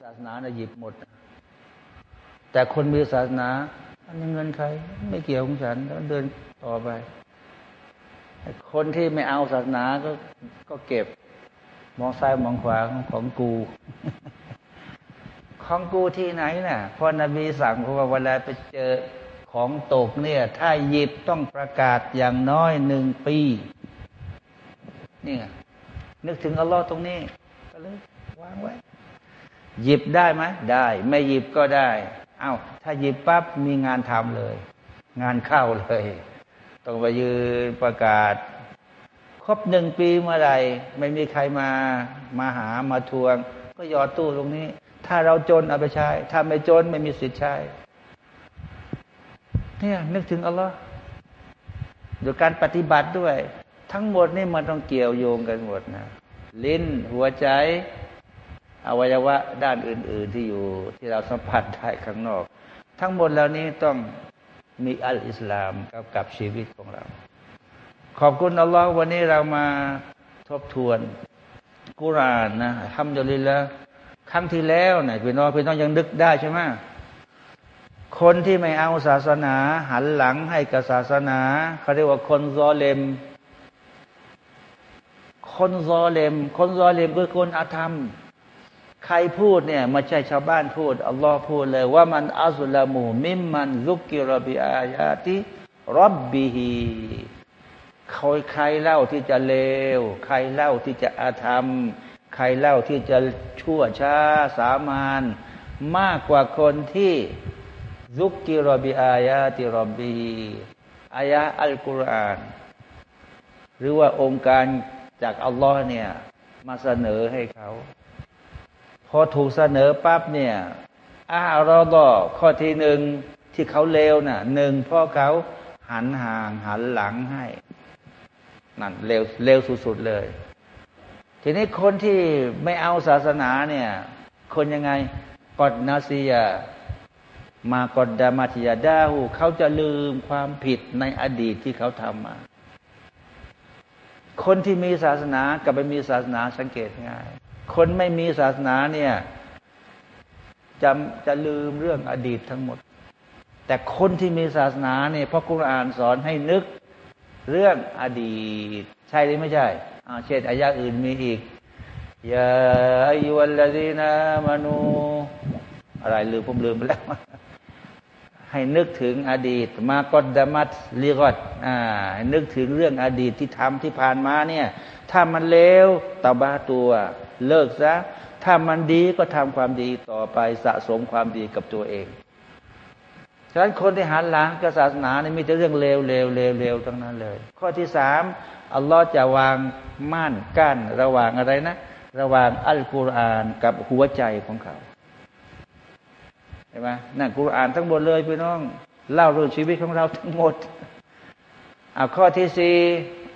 ศาสนาเนี่ยหยิบหมด แต่คนมีศาสนาอันนี้เงินใคร ไม่เกี่ยวของฉันแล้วเดินต่อไป คนที่ไม่เอาศาสนาก็ก็เก็บ มองซ้ายมองขวาของกูของกูที่ไหนน่ะพอนบีสั่งว่าเวลาไปเจอของตกเนี่ย ถ้าหยิบต้องประกาศอย่างน้อยหนึ่งปีนี่นึกถึงอัลลอฮ์ตรงนี้ ก็เลยวางไว้ หยิบได้ไหมได้ ไม่หยิบก็ได้ เอา้า ถ้าหยิบปั๊บมีงานทำเลย งานเข้าเลย ต้องไปยืนประกาศ ครบหนึ่งปีเมื่อไรไม่มีใครมามาหามาทวง ก็ยอดตู้ตรงนี้ ถ้าเราจนเอาไปใช้ ถ้าไม่จนไม่มีสิทธิ์ใช้ เนี่ยนึกถึงอัลลอฮ์โดยการปฏิบัติด้วย ทั้งหมดนี่มันต้องเกี่ยวโยงกันหมดนะ ลิ้นหัวใจ อวัยวะด้านอื่น ๆที่อยู่ที่เราสัมผัสได้ข้างนอก ทั้งหมดเหล่านี้ต้องมีอัลอิสลามกับกับชีวิตของเรา ขอบคุณอัลลอฮ์วันนี้เรามาทบทวนกุรานนะทำดุลิละครั้งที่แล้วนะพี่น้องพี่น้องยังนึกได้ใช่ไหมคนที่ไม่เอาศาสนา หันหลังให้กับศาสนาเขาเรียกว่าคนซอเลม คนซอเลม คนซอเลมคือคนอาธรรม ใครพูดเนี่ยไม่ใช่ชาวบ้านพูด อัลลอฮ์พูดเลยว่ามันอัสลามูมิมมันซุกกิรบิอายาติรับบิฮีใครใครเล่าที่จะเลว ใครเล่าที่จะอาธรรม ใครเล่าที่จะชั่วช้าสามานมากกว่าคนที่ซุกกิรบิอายาติรับบีอายะอัลกุรอาน หรือว่าองค์การจากอัลลอฮ์เนี่ยมาเสนอให้เขา พอถูกเสนอปั๊บเนี่ยอารอดอข้อที่หนึ่งที่เขาเลวน่ะหนึ่งพ่อเขาหันห่างหันหลังให้นั่นเลวเลวสุดๆเลย ทีนี้คนที่ไม่เอาศาสนาเนี่ย คนยังไงกอดนาซียมากอดดามาติยาดาหูเขาจะลืมความผิดในอดีตที่เขาทำมา คนที่มีศาสนากับไม่มีศาสนาสังเกตง่าย คนไม่มีศาสนาเนี่ยจะจะลืมเรื่องอดีตทั้งหมด แต่คนที่มีศาสนาเนี่ยพระกุรอานสอนให้นึกเรื่องอดีต ใช่หรือไม่ใช่เช่นอายะอื่นมีอีกยาอายุวัลลดีนามานู อะไรลืมผมลืมไปแล้ว ให้นึกถึงอดีต มากอดดามัตลีกอดอ่าให้นึกถึงเรื่องอดีตที่ทำที่ผ่านมาเนี่ย ถ้ามันเลวตบ้าตัว เลิกซะถ้ามันดีก็ทำความดีต่อไปสะสมความดีกับตัวเอง ฉะนั้นคนที่หันหลังกับศาสนาเนี่ยมีแต่เรื่องเลวเลวเลวเลวทั้งนั้นเลย ข้อที่สามอัลลอฮ์จะวางม่านกั้นระหว่างอะไรนะ ระหว่างอัลกุรอานกับหัวใจของเขาใช่ไหมนั่นกุรอานทั้งหมดเลยพี่น้อง เล่าเรื่องชีวิตของเราทั้งหมดอ่าข้อที่สี่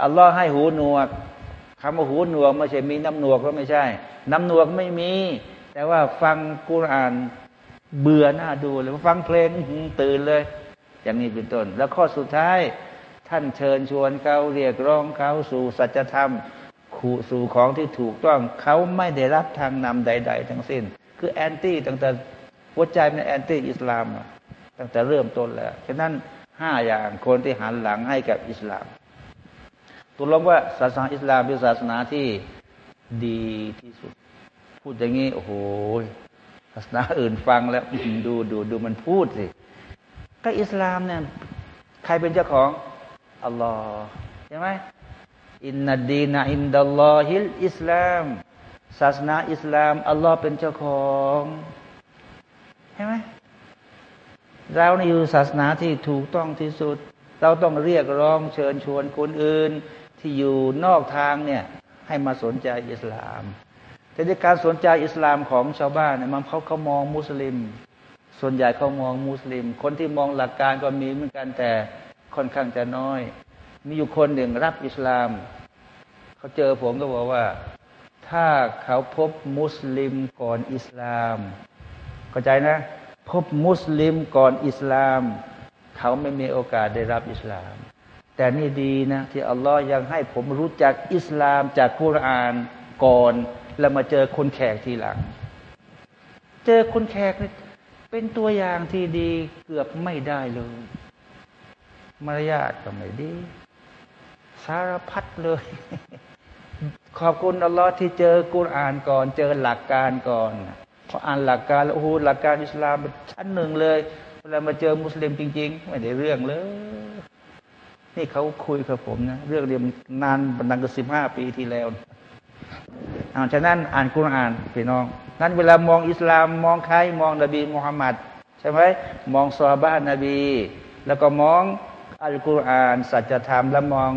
อัลลอฮ์ให้หูหนวก คำว่าหูหนวกไม่ใช่มีน้ำหนวกก็ไม่ใช่ น้ำหนวกไม่มี แต่ว่าฟังกุรอานเบื่อหน้าดูเลยฟังเพลงตื่นเลย อย่างนี้เป็นต้น แล้วข้อสุดท้าย ท่านเชิญชวนเขาเรียกร้องเขาสู่สัจธรรมขู่สู่ของที่ถูกต้องเขาไม่ได้รับทางนำใด ๆ ทั้งสิ้น คือแอนตี้ตั้งแต่หัวใจมันแอนตี้อิสลามตั้งแต่เริ่มต้นแล้วฉะนั้นห้าอย่างคนที่หันหลังให้กับอิสลาม ตัวลงว่าศาสนาอิสลามเป็นศาสนาที่ดีที่สุด พูดอย่างนี้โอ้โหศาสนาอื่นฟังแล้วดูดูดูมันพูดสิก็อิสลามเนี่ยใครเป็นเจ้าของอัลลอฮ์ใช่ไหมإن الدين عند الله الإسلامศาสนาอิสลาม อัลลอฮ์เป็นเจ้าของใช่ไหมเราในอยู่ศาสนาที่ถูกต้องที่สุด เราต้องเรียกร้องเชิญชวนคนอื่น ที่อยู่นอกทางเนี่ยให้มาสนใจอิสลาม แต่ในการสนใจอิสลามของชาวบ้านเนี่ยมันเขาเขามองมุสลิม ส่วนใหญ่เขามองมุสลิม คนที่มองหลักการก็มีเหมือนกันแต่ค่อนข้างจะน้อย มีอยู่คนหนึ่งรับอิสลาม เขาเจอผมก็บอกว่า ถ้าเขาพบมุสลิมก่อนอิสลามเข้าใจนะ พบมุสลิมก่อนอิสลาม เขาไม่มีโอกาสได้รับอิสลาม แต่นี่ดีนะ ที่อัลลอฮ์ยังให้ผมรู้จักอิสลามจากคุรานก่อน แล้วมาเจอคนแขกทีหลัง เจอคนแขกเป็นตัวอย่างที่ดีเกือบไม่ได้เลย มารยาทก็ไม่ดี สารพัดเลย ขอบคุณอัลลอฮ์ที่เจอกุรอานก่อน เจอหลักการก่อนพออ่านหลักการแล้วโอ้โหหลักการอิสลามชั้นหนึ่งเลยเวลามาเจอมุสลิมจริง ๆ ไม่ได้เรื่องเลย นี่เขาคุยกับผมนะเรื่องเรียนนานบันดังกสิบห้าปีที่แล้วเอาฉะนั้นอ่านกุรอานพี่น้อง นั้นเวลามองอิสลามมองใครมองนบีมุฮัมมัดใช่ไหมมองซอบ้านนบี แล้วก็มองอัลกุรอานสัจธรรม และมอง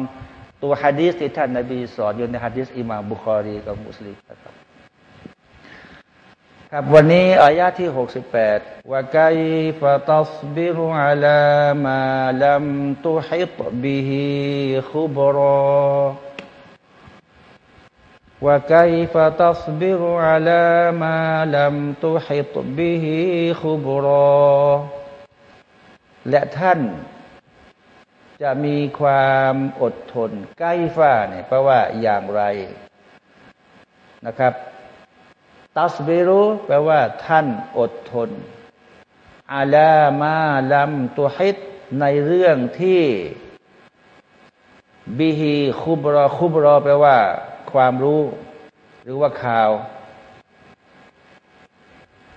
ตัวฮะดีสที่ท่านนบีสอนอยู่ในฮะดีสอิมามบุคอรีกับมุสลิมนะครับ ครับวันนี้อายะที่ 68ว่าไกฟะตัสบิรุอัลามะลัมตุฮิตบิฮิขุบรอว่าไกฟะตัสบิรุอัลามะลัมตุฮิตบิฮิขุบรอและท่านจะมีความอดทนใกล้ฟ้าเนี่ยแปลว่าอย่างไรนะครับ ตัสบิรุแปลว่าท่านอดทนอาลามาลัมตุฮิตในเรื่องที่บิฮีคุบรอคุบรอแปลว่า ความรู้ หรือว่าข่าว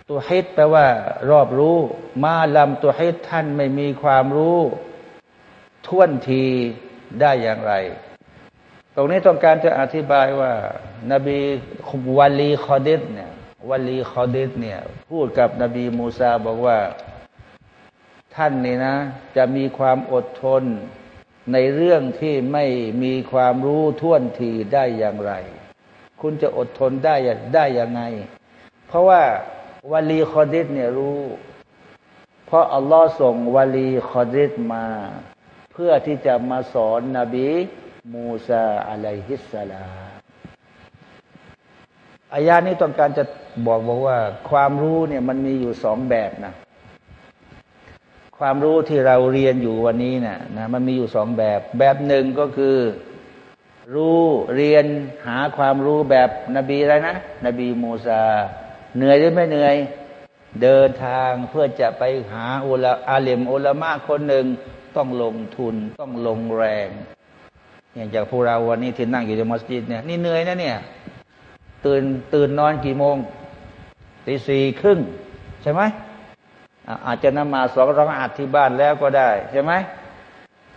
ตัวฮิตแปลว่า รอบรู้ มาลำตัวฮิตท่านไม่มีความรู้ท่วนทีได้อย่างไร ตรงนี้ต้องการจะอธิบายว่านบีวาลีคอดิษเนี่ยวาลีคอดิษเนี่ยพูดกับนบีมูซาบอกว่า ท่านนี่นะ จะมีความอดทนในเรื่องที่ไม่มีความรู้ท่วนทีได้อย่างไร คุณจะอดทนได้ได้ยังไง เพราะว่าวาลีคอดิษเนี่ยรู้ เพราะอัลลอฮ์ส่งวาลีคอดิษมา เพื่อที่จะมาสอนนบี มูซาอะลัยฮิสสลาอายานี้ต้องการจะบอกบอกว่า ความรู้เนี่ยมันมีอยู่สองแบบนะ ความรู้ที่เราเรียนอยู่วันนี้นะ่ะนะมันมีอยู่สองแบบ แบบหนึ่งก็คือ รู้เรียนหาความรู้แบบนบีอะไรนะ นบีมูซา เหนื่อยหรือไม่เหนื่อย เดินทางเพื่อจะไปหาอุลอาเลมอุลามะคนหนึ่งต้องลงทุนต้องลงแรง อย่างจากพวกเราวันนี้ที่นั่งอยู่ในมัสยิดเนี่ยนี่เหนื่อยนะเนี่ย ตื่นตื่นนอนกี่โมงตีสี่ครึ่งใช่ไหมอาจจะนมาสองรักอาที่บ้านแล้วก็ได้ใช่ไหม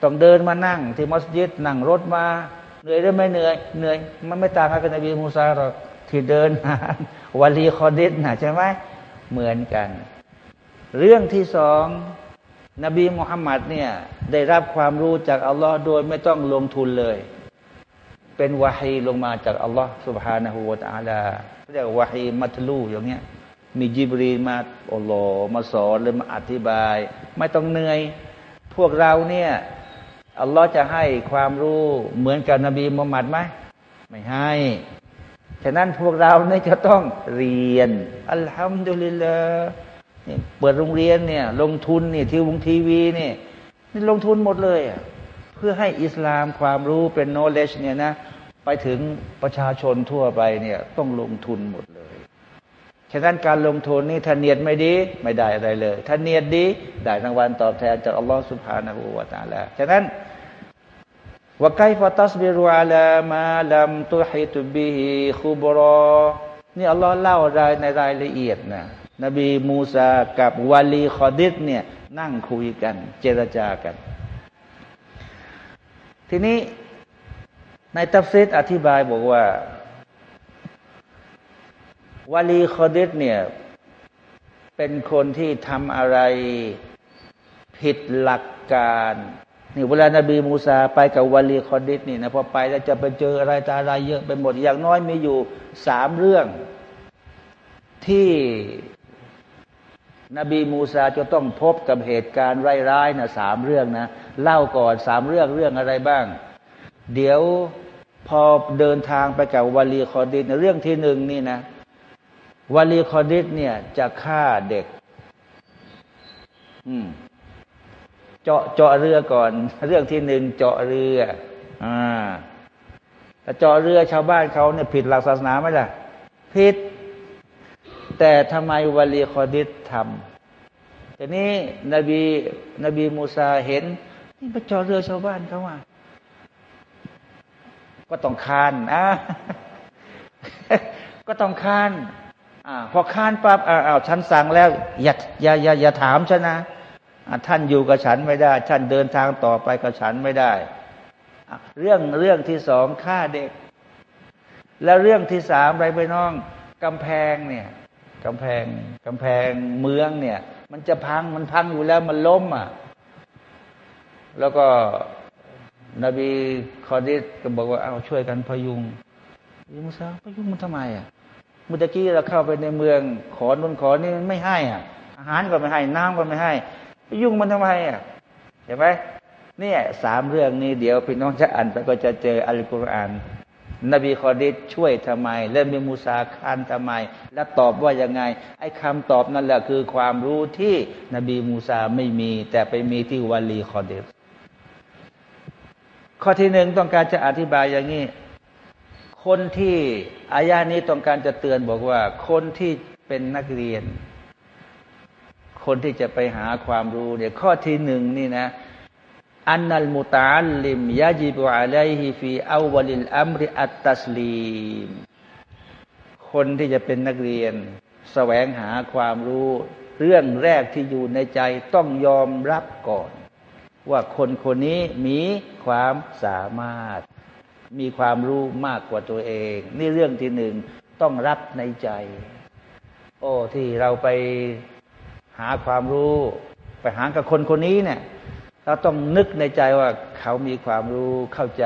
ต้องเดินมานั่งที่มัสยิดนั่งรถมาเหนื่อยหรือไม่เหนื่อยเหนื่อย มันไม่ต่างกับนบีมูซาหรอกที่เดินหาวาลีคอดิสนะใช่ไหมเหมือนกัน เรื่องที่สอง นบีมุฮัมมัดเนี่ยได้รับความรู้จากอัลลอฮ์โดยไม่ต้องลงทุนเลย เป็นวาฮีลงมาจากอัลลอฮ์สุบฮานะฮูวะตะอาลาเรียกวาฮีมัทลูอย่างเงี้ยมีจิบรีมาอโลมาสอนหรือมาอธิบาย ไม่ต้องเหนื่อย พวกเราเนี่ยอัลลอฮ์จะให้ความรู้เหมือนกับนบีมุฮัมมัดไหมไม่ให้ฉะนั้นพวกเราเนี่ยจะต้องเรียนอัลฮัมดุลิลลาห์ เปิดโรงเรียนเนี่ย ลงทุนเนี่ยทีวงทีวีเนี่ยนี่ลงทุนหมดเลยอะเพื่อให้อิสลามความรู้เป็นโนเลชเนี่ยนะไปถึงประชาชนทั่วไปเนี่ยต้องลงทุนหมดเลยฉะนั้นการลงทุนนี่ถ้าเนียดไม่ดีไม่ได้อะไรเลย ถ้าเนียดดีได้รางวัลตอบแทนจากอัลลอฮฺسبحانه وتعالىฉะนั้นوكيف تصبر على ما لم تحط به خبراนี่อัลลอฮ์เล่ารายในรายละเอียดนะ นบีมูซากับวาลีคอฎิรเนี่ยนั่งคุยกัน เจรจากัน ทีนี้ในตัฟซีรอธิบายบอกว่าวาลีคอดิษเนี่ยเป็นคนที่ทำอะไรผิดหลักการนี่เวลานาบีมูซาไปกับวาลีคอดิษนี่นะพอไปแล้วจะไปเจออะไรตาอะไรเยอะไปหมดอย่างน้อยมีอยู่สามเรื่อง ที่ นบีมูซาจะต้องพบกับเหตุการณ์ร้ายๆนะสามเรื่องนะเล่าก่อนสามเรื่องเรื่องอะไรบ้าง เดี๋ยวพอเดินทางไปกับวาลีคอดิษเรื่องที่หนึ่งนี่นะวาลีคอดิสเนี่ยจะฆ่าเด็ก อืม เจาะเจาะเรือก่อน เรื่องที่หนึ่งเจาะเรือ อ่าแต่เจาะเรือชาวบ้านเขาเนี่ยผิดหลักศาสนาไหมล่ะผิด แต่ทำไมวลีคอดิษทำทีนี้นบีนบีมูซาเห็น นี่ไปจอดเรือชาวบ้านเขาว่าก็ต้องคานอะก็ต้องคานอ่าพอคานปั๊บอ้าวฉันสั่งแล้ว อย่าอย่าอย่าอย่าถามฉันนะท่านอยู่กับฉันไม่ได้ ท่านเดินทางต่อไปกับฉันไม่ได้ เรื่องเรื่องที่สองฆ่าเด็ก แล้วเรื่องที่สามไรไปน้องกำแพงเนี่ย กำแพงกำแพงเมืองเนี่ย มันจะพังมันพังอยู่แล้วมันล้มอะ แล้วก็นบีคอดิสก็บอกว่าเอาช่วยกันพยุงยุงซะพยุงมันทำไมอะมุตะกี้เราเข้าไปในเมือง ขอนุนขอนี่มันไม่ให้อะ อาหารก็ไม่ให้ น้ำก็ไม่ให้พยุงมันทำไมอะเห็นไหมเนี่ยสามเรื่องนี้เดี๋ยวพี่น้องจะอ่านไปก็จะเจออัลกุรอาน นบีคอดิษช่วยทำไม และมีมูซาคานทำไม และตอบว่ายังไง ไอ้คำตอบนั่นแหละคือความรู้ที่นบีมูซาไม่มี แต่ไปมีที่วาลีคอดิษข้อที่หนึ่งต้องการจะอธิบายอย่างนี้ คนที่อายานี้ต้องการจะเตือนบอกว่า คนที่เป็นนักเรียน คนที่จะไปหาความรู้เนี่ยข้อที่หนึ่งนี่นะ อันนัลมุตาลิมยาจิบุอะลัยฮิฟีอาวลิลอัมริอัตตัสลีมคนที่จะเป็นนักเรียนแสวงหาความรู้ เรื่องแรกที่อยู่ในใจต้องยอมรับก่อน ว่าคนคนนี้มีความสามารถ มีความรู้มากกว่าตัวเอง นี่เรื่องที่หนึ่งต้องรับในใจ โอ้ที่เราไปหาความรู้ ไปหากับคนคนนี้เนี่ย เราต้องนึกในใจว่าเขามีความรู้เข้าใจ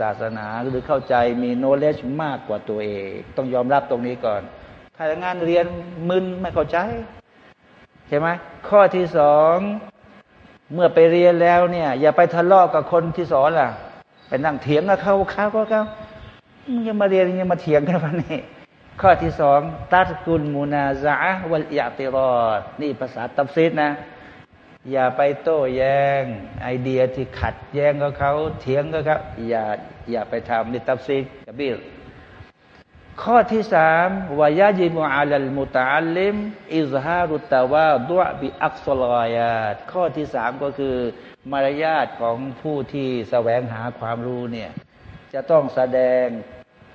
ศาสนาหรือเข้าใจมีโนเลจมากกว่าตัวเอง ต้องยอมรับตรงนี้ก่อน ถ้างานเรียนมึนไม่เข้าใจ ใช่ไหมข้อที่สองเมื่อไปเรียนแล้วเนี่ย อย่าไปทะเลาะกับคนที่สอนล่ะ ไปนั่งเถียงกับเขาเขาก็เขามึงยังมาเรียนยังมาเถียงกันวันนี้ ข้อที่สองตัดกุลมูนาซาวัลยาติรอดนี่ภาษาตับซิดนะ อย่าไปโต้แย้ง ไอเดียที่ขัดแย้งกับเขาเถียงกับเขาอย่าอย่าไปทำนิตับซิกกับบิลข้อที่สามวายาจิมุอาลัลมุตาลิมอิซฮารุตาวาดุบิอักซลอยาตข้อที่สามก็คือ มารยาทของผู้ที่แสวงหาความรู้เนี่ยจะต้องแสดง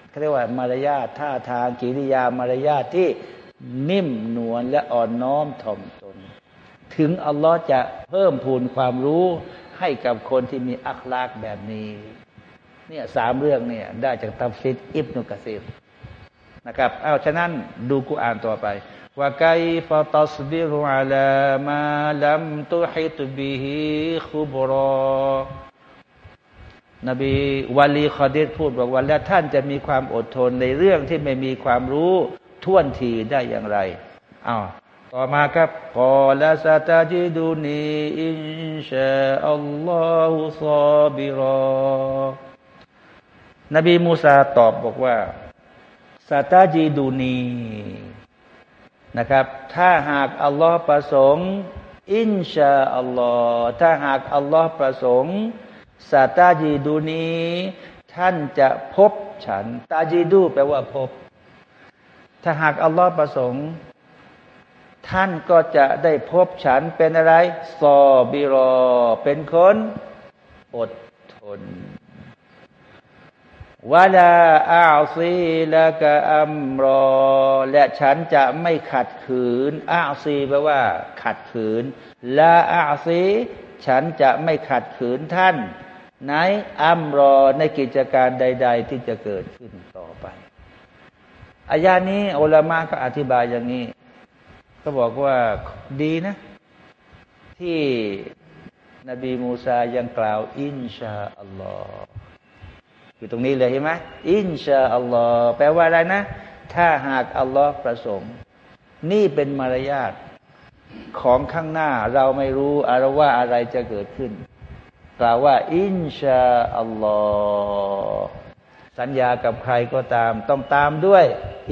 เขาเรียกว่ามารยาทท่าทางกิริยามารยาทที่นิ่มนวลและอ่อนน้อมถ่อมต ถึงอัลลอฮ์จะเพิ่มพูนความรู้ให้กับคนที่มีอัคลากแบบนี้ เนี่ยสามเรื่องเนี่ยได้จากตัฟซิดอิบนุกะซีรนะครับเอาฉะนั้นดูกูอ่านต่อไปว่าไกฟะตัสบิรุอาลามาลัมตุฮิตบิฮิคุบรอนบีวาลีคอดีพูดบอกว่าแล้วท่านจะมีความอดทนในเรื่องที่ไม่มีความรู้ท่วนทีได้อย่างไรอ้าว ต่อมาครับقال ستجدني إن شاء الله صابرا นบีมูซาตอบบอกว่า ستجدني นะครับ ถ้าหากอัลลอฮ์ประสงค์ إن شاء الله ถ้าหากอัลลอฮ์ประสงค์ ستجدنيท่านจะพบฉัน ตาจีดูแปลว่าพบ ถ้าหากอัลลอฮ์ประสงค์ ท่านก็จะได้พบฉันเป็นอะไรซอบิรอ เป็นคนอดทนวาลาอาซีละกะอัมรอ และฉันจะไม่ขัดขืนอาซีแปลว่า ขัดขืนละอาซีฉันจะไม่ขัดขืนท่านในอัมรอในกิจการใด ๆ ที่จะเกิดขึ้นต่อไปอายานี้อัลมาก็อธิบายอย่างนี้ ก็บอกว่าดีนะ ที่นบีมูซายังกล่าว อินชาอัลลอฮ์อยู่ตรงนี้เลยเห็นไหมอินชาอัลลอฮ์แปลว่าอะไรนะ ถ้าหากอัลลอฮ์ประสงค์ นี่เป็นมารยาทของข้างหน้าเราไม่รู้อะไรว่าอะไรจะเกิดขึ้น กล่าวว่า อินชาอัลลอฮ์สัญญากับใครก็ตาม ต้องตามด้วย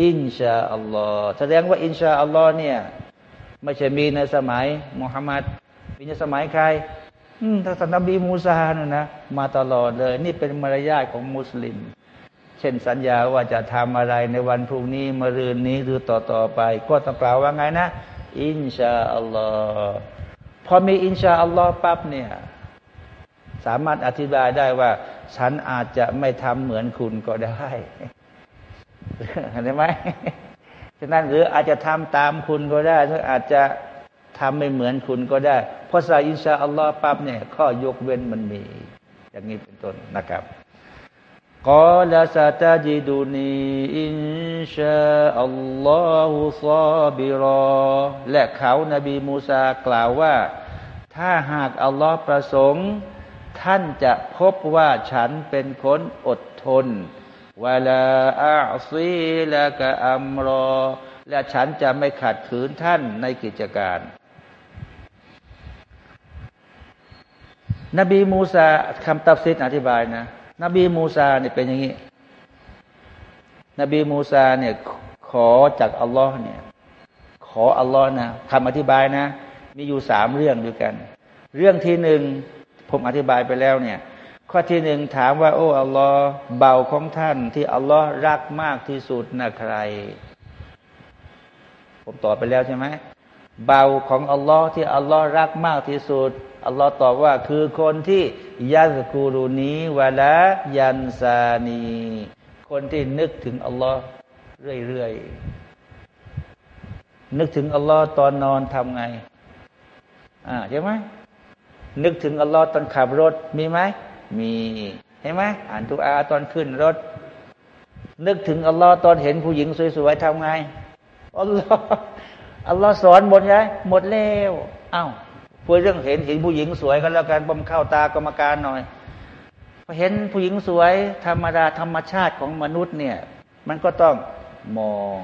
อินชาอัลลอฮ์แสดงว่าอินชาอัลลอฮ์เนี่ย ไม่ใช่มีในสมัยมุฮัมมัดมีในสมัยใครถ้าสันนบีมูซานะนะมาตลอดเลย นี่เป็นมารยาทของมุสลิม เช่นสัญญาว่าจะทำอะไรในวันพรุ่งนี้มะรืนนี้หรือต่อต่อไป ก็ต้องกล่าวว่าไงนะ อินชาอัลลอฮ์พอมีอินชาอัลลอฮ์ปั๊บเนี่ย สามารถอธิบายได้ว่า ฉันอาจจะไม่ทำเหมือนคุณก็ได้เห็นไหม ฉะนั้นหรืออาจจะทำตามคุณก็ได้หรืออาจจะทำไม่เหมือนคุณก็ได้ เพราะสายอินชาอัลลอฮ์ปั๊บเนี่ยข้อยกเว้นมันมี อย่างนี้เป็นต้นนะครับกอลาซาตาจิดูนีอินชาอัลลอฮุซาบิรอและเขานาบีมูซากล่าวว่า ถ้าหากอัลลอฮ์ประสงค์ ท่านจะพบว่าฉันเป็นคนอดทน วลาอาซีละกะอัมรอ และฉันจะไม่ขัดขืนท่านในกิจการ นบีมูซาคำตับซิดอธิบายนะ นบีมูซาเนี่ยเป็นอย่างนี้ นบีมูซาเนี่ยขอจากอัลลอฮ์เนี่ย ขออัลลอฮ์นะคำอธิบายนะ มีอยู่สามเรื่องด้วยกัน เรื่องที่หนึ่งผมอธิบายไปแล้วเนี่ย ข้อที่หนึ่งถามว่า โอ้อัลลอฮ์เบาของท่าน ที่อัลลอฮ์รักมากที่สุดนะใคร ผมตอบไปแล้วใช่ไหมเบาของอัลลอฮ์ที่อัลลอฮ์รักมากที่สุดอัลลอฮ์ตอบว่าคือคนที่ยาสกูรุนีวะละยันซานีคนที่นึกถึงอัลลอฮ์เรื่อยๆนึกถึงอัลลอฮ์ตอนนอนทำไง อ่าใช่ไหมนึกถึงอัลลอฮ์ตอนขับรถมีไหม มีเห็นไหมอ่านทุกอาตอนขึ้นรถ นึกถึงอัลลอฮ์ตอนเห็นผู้หญิงสวยๆทำไงอัลลอฮ์อัลลอฮ์สอนหมดไงหมดแล้วอ้าวพูดเรื่องเห็นเห็นผู้หญิงสวยกันแล้วกันบมเข้าตากรรมการหน่อยพอเห็นผู้หญิงสวยธรรมดาธรรมชาติของมนุษย์เนี่ย มันก็ต้องมอง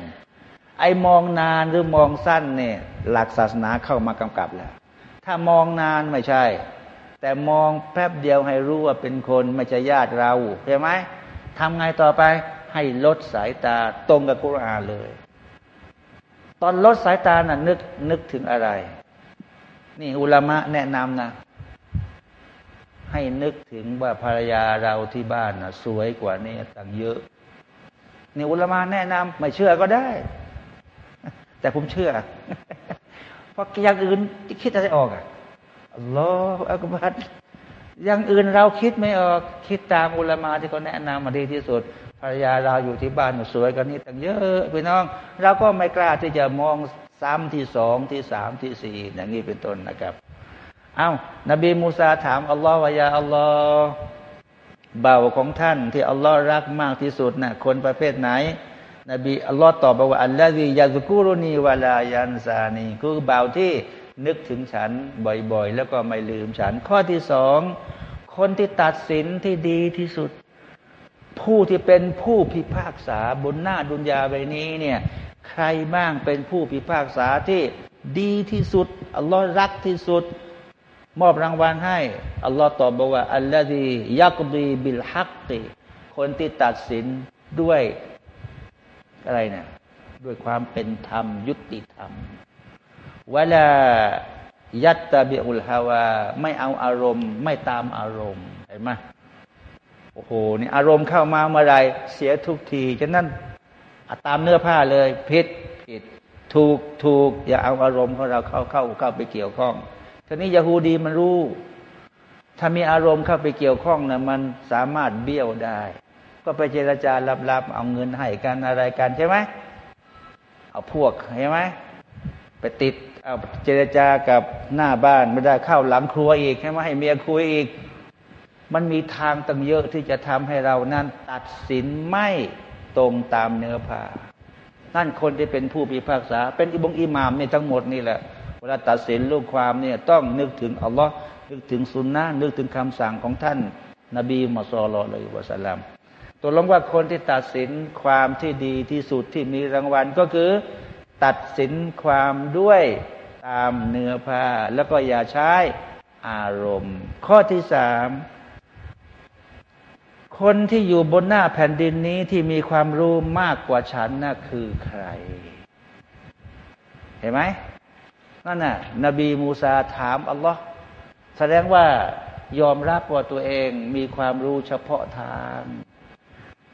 ไอ้มองนานหรือมองสั้นเนี่ย หลักศาสนาเข้ามากำกับแล้ว ถ้ามองนานไม่ใช่ แต่มองแป๊บเดียวให้รู้ว่าเป็นคนไม่ใช่ญาติเราใช่ไหมทำไงต่อไปให้ลดสายตาตรงกับกุรอานเลย ตอนลดสายตาน่ะนึกนึกถึงอะไร นี่อุลามะแนะนำนะ ให้นึกถึงว่าภรรยาเราที่บ้านนะสวยกว่านี้ต่างเยอะ นี่อุลามะแนะนำไม่เชื่อก็ได้ แต่ผมเชื่อ เพราะอย่างอื่นคิดอะไรออกอะอั ลออักบัดอย่างอื่นเราคิดไม่ออกคิดตามอุลามาที่เขาแนะนำมาดีที่สุดภรรยาเราอยู่ที่บ้านสวยกันนี่ตั้งเยอะพี่น้อง เราก็ไม่กล้าที่จะมองซ้ำที่สองที่สามที่สี่อย่างนี้เป็นต้นนะครับเอา้านบีมูซาถามอัลลอฮฺวายาอัลลอฮฺเบาของท่านที่อัลลอฮ์รักมากที่สุดนะ่ะคนประเภทไหน นบีอัลลอฮ์ตอบบอกว่าอัลลอฮียาซุกุรุนีวะลายันซานีคือเบาที่ นึกถึงฉันบ่อยๆ แล้วก็ไม่ลืมฉัน ข้อที่สอง คนที่ตัดสินที่ดีที่สุด ผู้ที่เป็นผู้พิพากษาบนหน้าดุนยาใบนี้เนี่ยใครบ้างเป็นผู้พิพากษาที่ดีที่สุดอัลลอฮ์รักที่สุด มอบรางวัลให้อัลลอฮ์ตอบบอกว่าอัลลอฮียักดีบิลฮักติคนที่ตัดสินด้วยอะไรเนี่ยด้วยความเป็นธรรมยุติธรรม วลายัตตาบิอุลฮาวา ไม่เอาอารมณ์ ไม่ตามอารมณ์เห็นไหมโอ้โหนี่อารมณ์เข้ามาเมื่อไรเสียทุกทีฉะนั้นตามเนื้อผ้าเลยผิดผิดถูกถูกอย่าเอาอารมณ์ของเราเข้าเข้าเข้าไปเกี่ยวข้องทีนี้ยาฮูดีมันรู้ ถ้ามีอารมณ์เข้าไปเกี่ยวข้องนะมันสามารถเบี้ยวได้ ก็ไปเจรจาลับๆเอาเงินให้กันอะไรกันใช่ไหมเอาพวกเห็นไหมไปติด เอาเจรจากับหน้าบ้านไม่ได้เข้าหลังครัวอีกให้มาให้เมียคุยอีก มันมีทางตั้งเยอะที่จะทำให้เรานั้นตัดสินไม่ตรงตามเนื้อผ้านั่นคนที่เป็นผู้พิพากษา เป็นอิบงอิหมามเนี่ยทั้งหมดนี่แหละเวลาตัดสินลูกความเนี่ยต้องนึกถึงอัลลอฮ์นึกถึงสุนนะนึกถึงคำสั่งของท่าน นบีมุสลิมเลยวะสัลลัมตัวลงว่าคนที่ตัดสินความที่ดีที่สุดที่มีรางวัลก็คือ ตัดสินความด้วยามเนื้อผ้า แล้วก็อย่าใช้อารมณ์ ข้อที่สามคนที่อยู่บนหน้าแผ่นดินนี้ที่มีความรู้มากกว่าฉันน่ะคือใคร เห็นไหมนั่นน่ะ นบีมูซาถามอัลลอฮ์แสดงว่ายอมรับว่าตัวเองมีความรู้เฉพาะทาง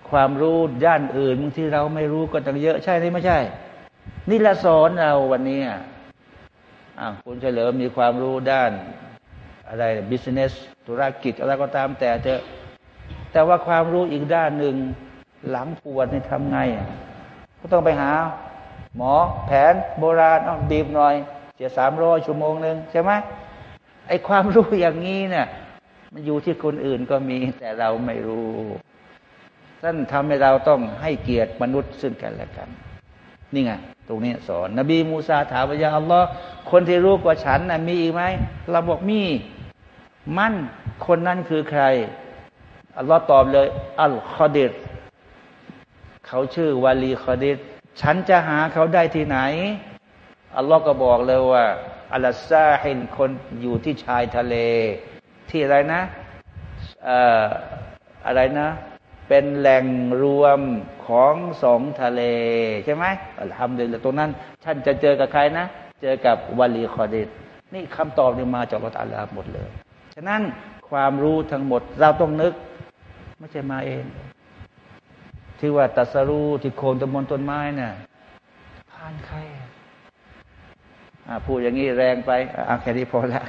ความรู้ด้านอื่นบางที่เราไม่รู้ก็ตั้งเยอะใช่ไหมไม่ใช่ นี่ละสอนเราวันนี้ อ่าคุณเฉลิมมีความรู้ด้านอะไรบิสเนสธุรกิจอะไรก็ตามแต่เถอะแต่ว่าความรู้อีกด้านหนึ่งหลังปวดนี่ทำไง ก็ต้องไปหา หมอแผนโบราณเอาบีบหน่อย เสียสามร้อยชั่วโมงหนึ่งใช่ไหมไอความรู้อย่างนี้เนี่ยมันอยู่ที่คนอื่นก็มีแต่เราไม่รู้ท่านทำให้เราต้องให้เกียรติมนุษย์ซึ่งกันและกัน นี่ไง ตรงนี้สอน นบีมูซาถามว่ายาอัลลอฮ์คนที่รู้กว่าฉันนะมีอีกไหมเราบอกมี มั่นคนนั้นคือใคร อัลลอฮ์ตอบเลย อัลคอดิรเขาชื่อวาลีคอดิรฉันจะหาเขาได้ที่ไหน อัลลอฮ์ก็บอกเลยว่าอัลซาเห็นคนอยู่ที่ชายทะเล ที่อะไรนะอะไรนะ เป็นแหล่งรวมของสองทะเลใช่ไหมทำเดินตรงนั้นท่านจะเจอกับใครนะ เจอกับวลีคอดิตนี่คำตอบนี่มาจากอัลลอฮฺหมดเลย ฉะนั้นความรู้ทั้งหมดเราต้องนึก ไม่ใช่มาเอง ที่ว่าตัสรู้ที่โคนตะมนต้นไม้เนี่ยผ่านใครพูดอย่างนี้แรงไปอะแค่นี้พอแล้ว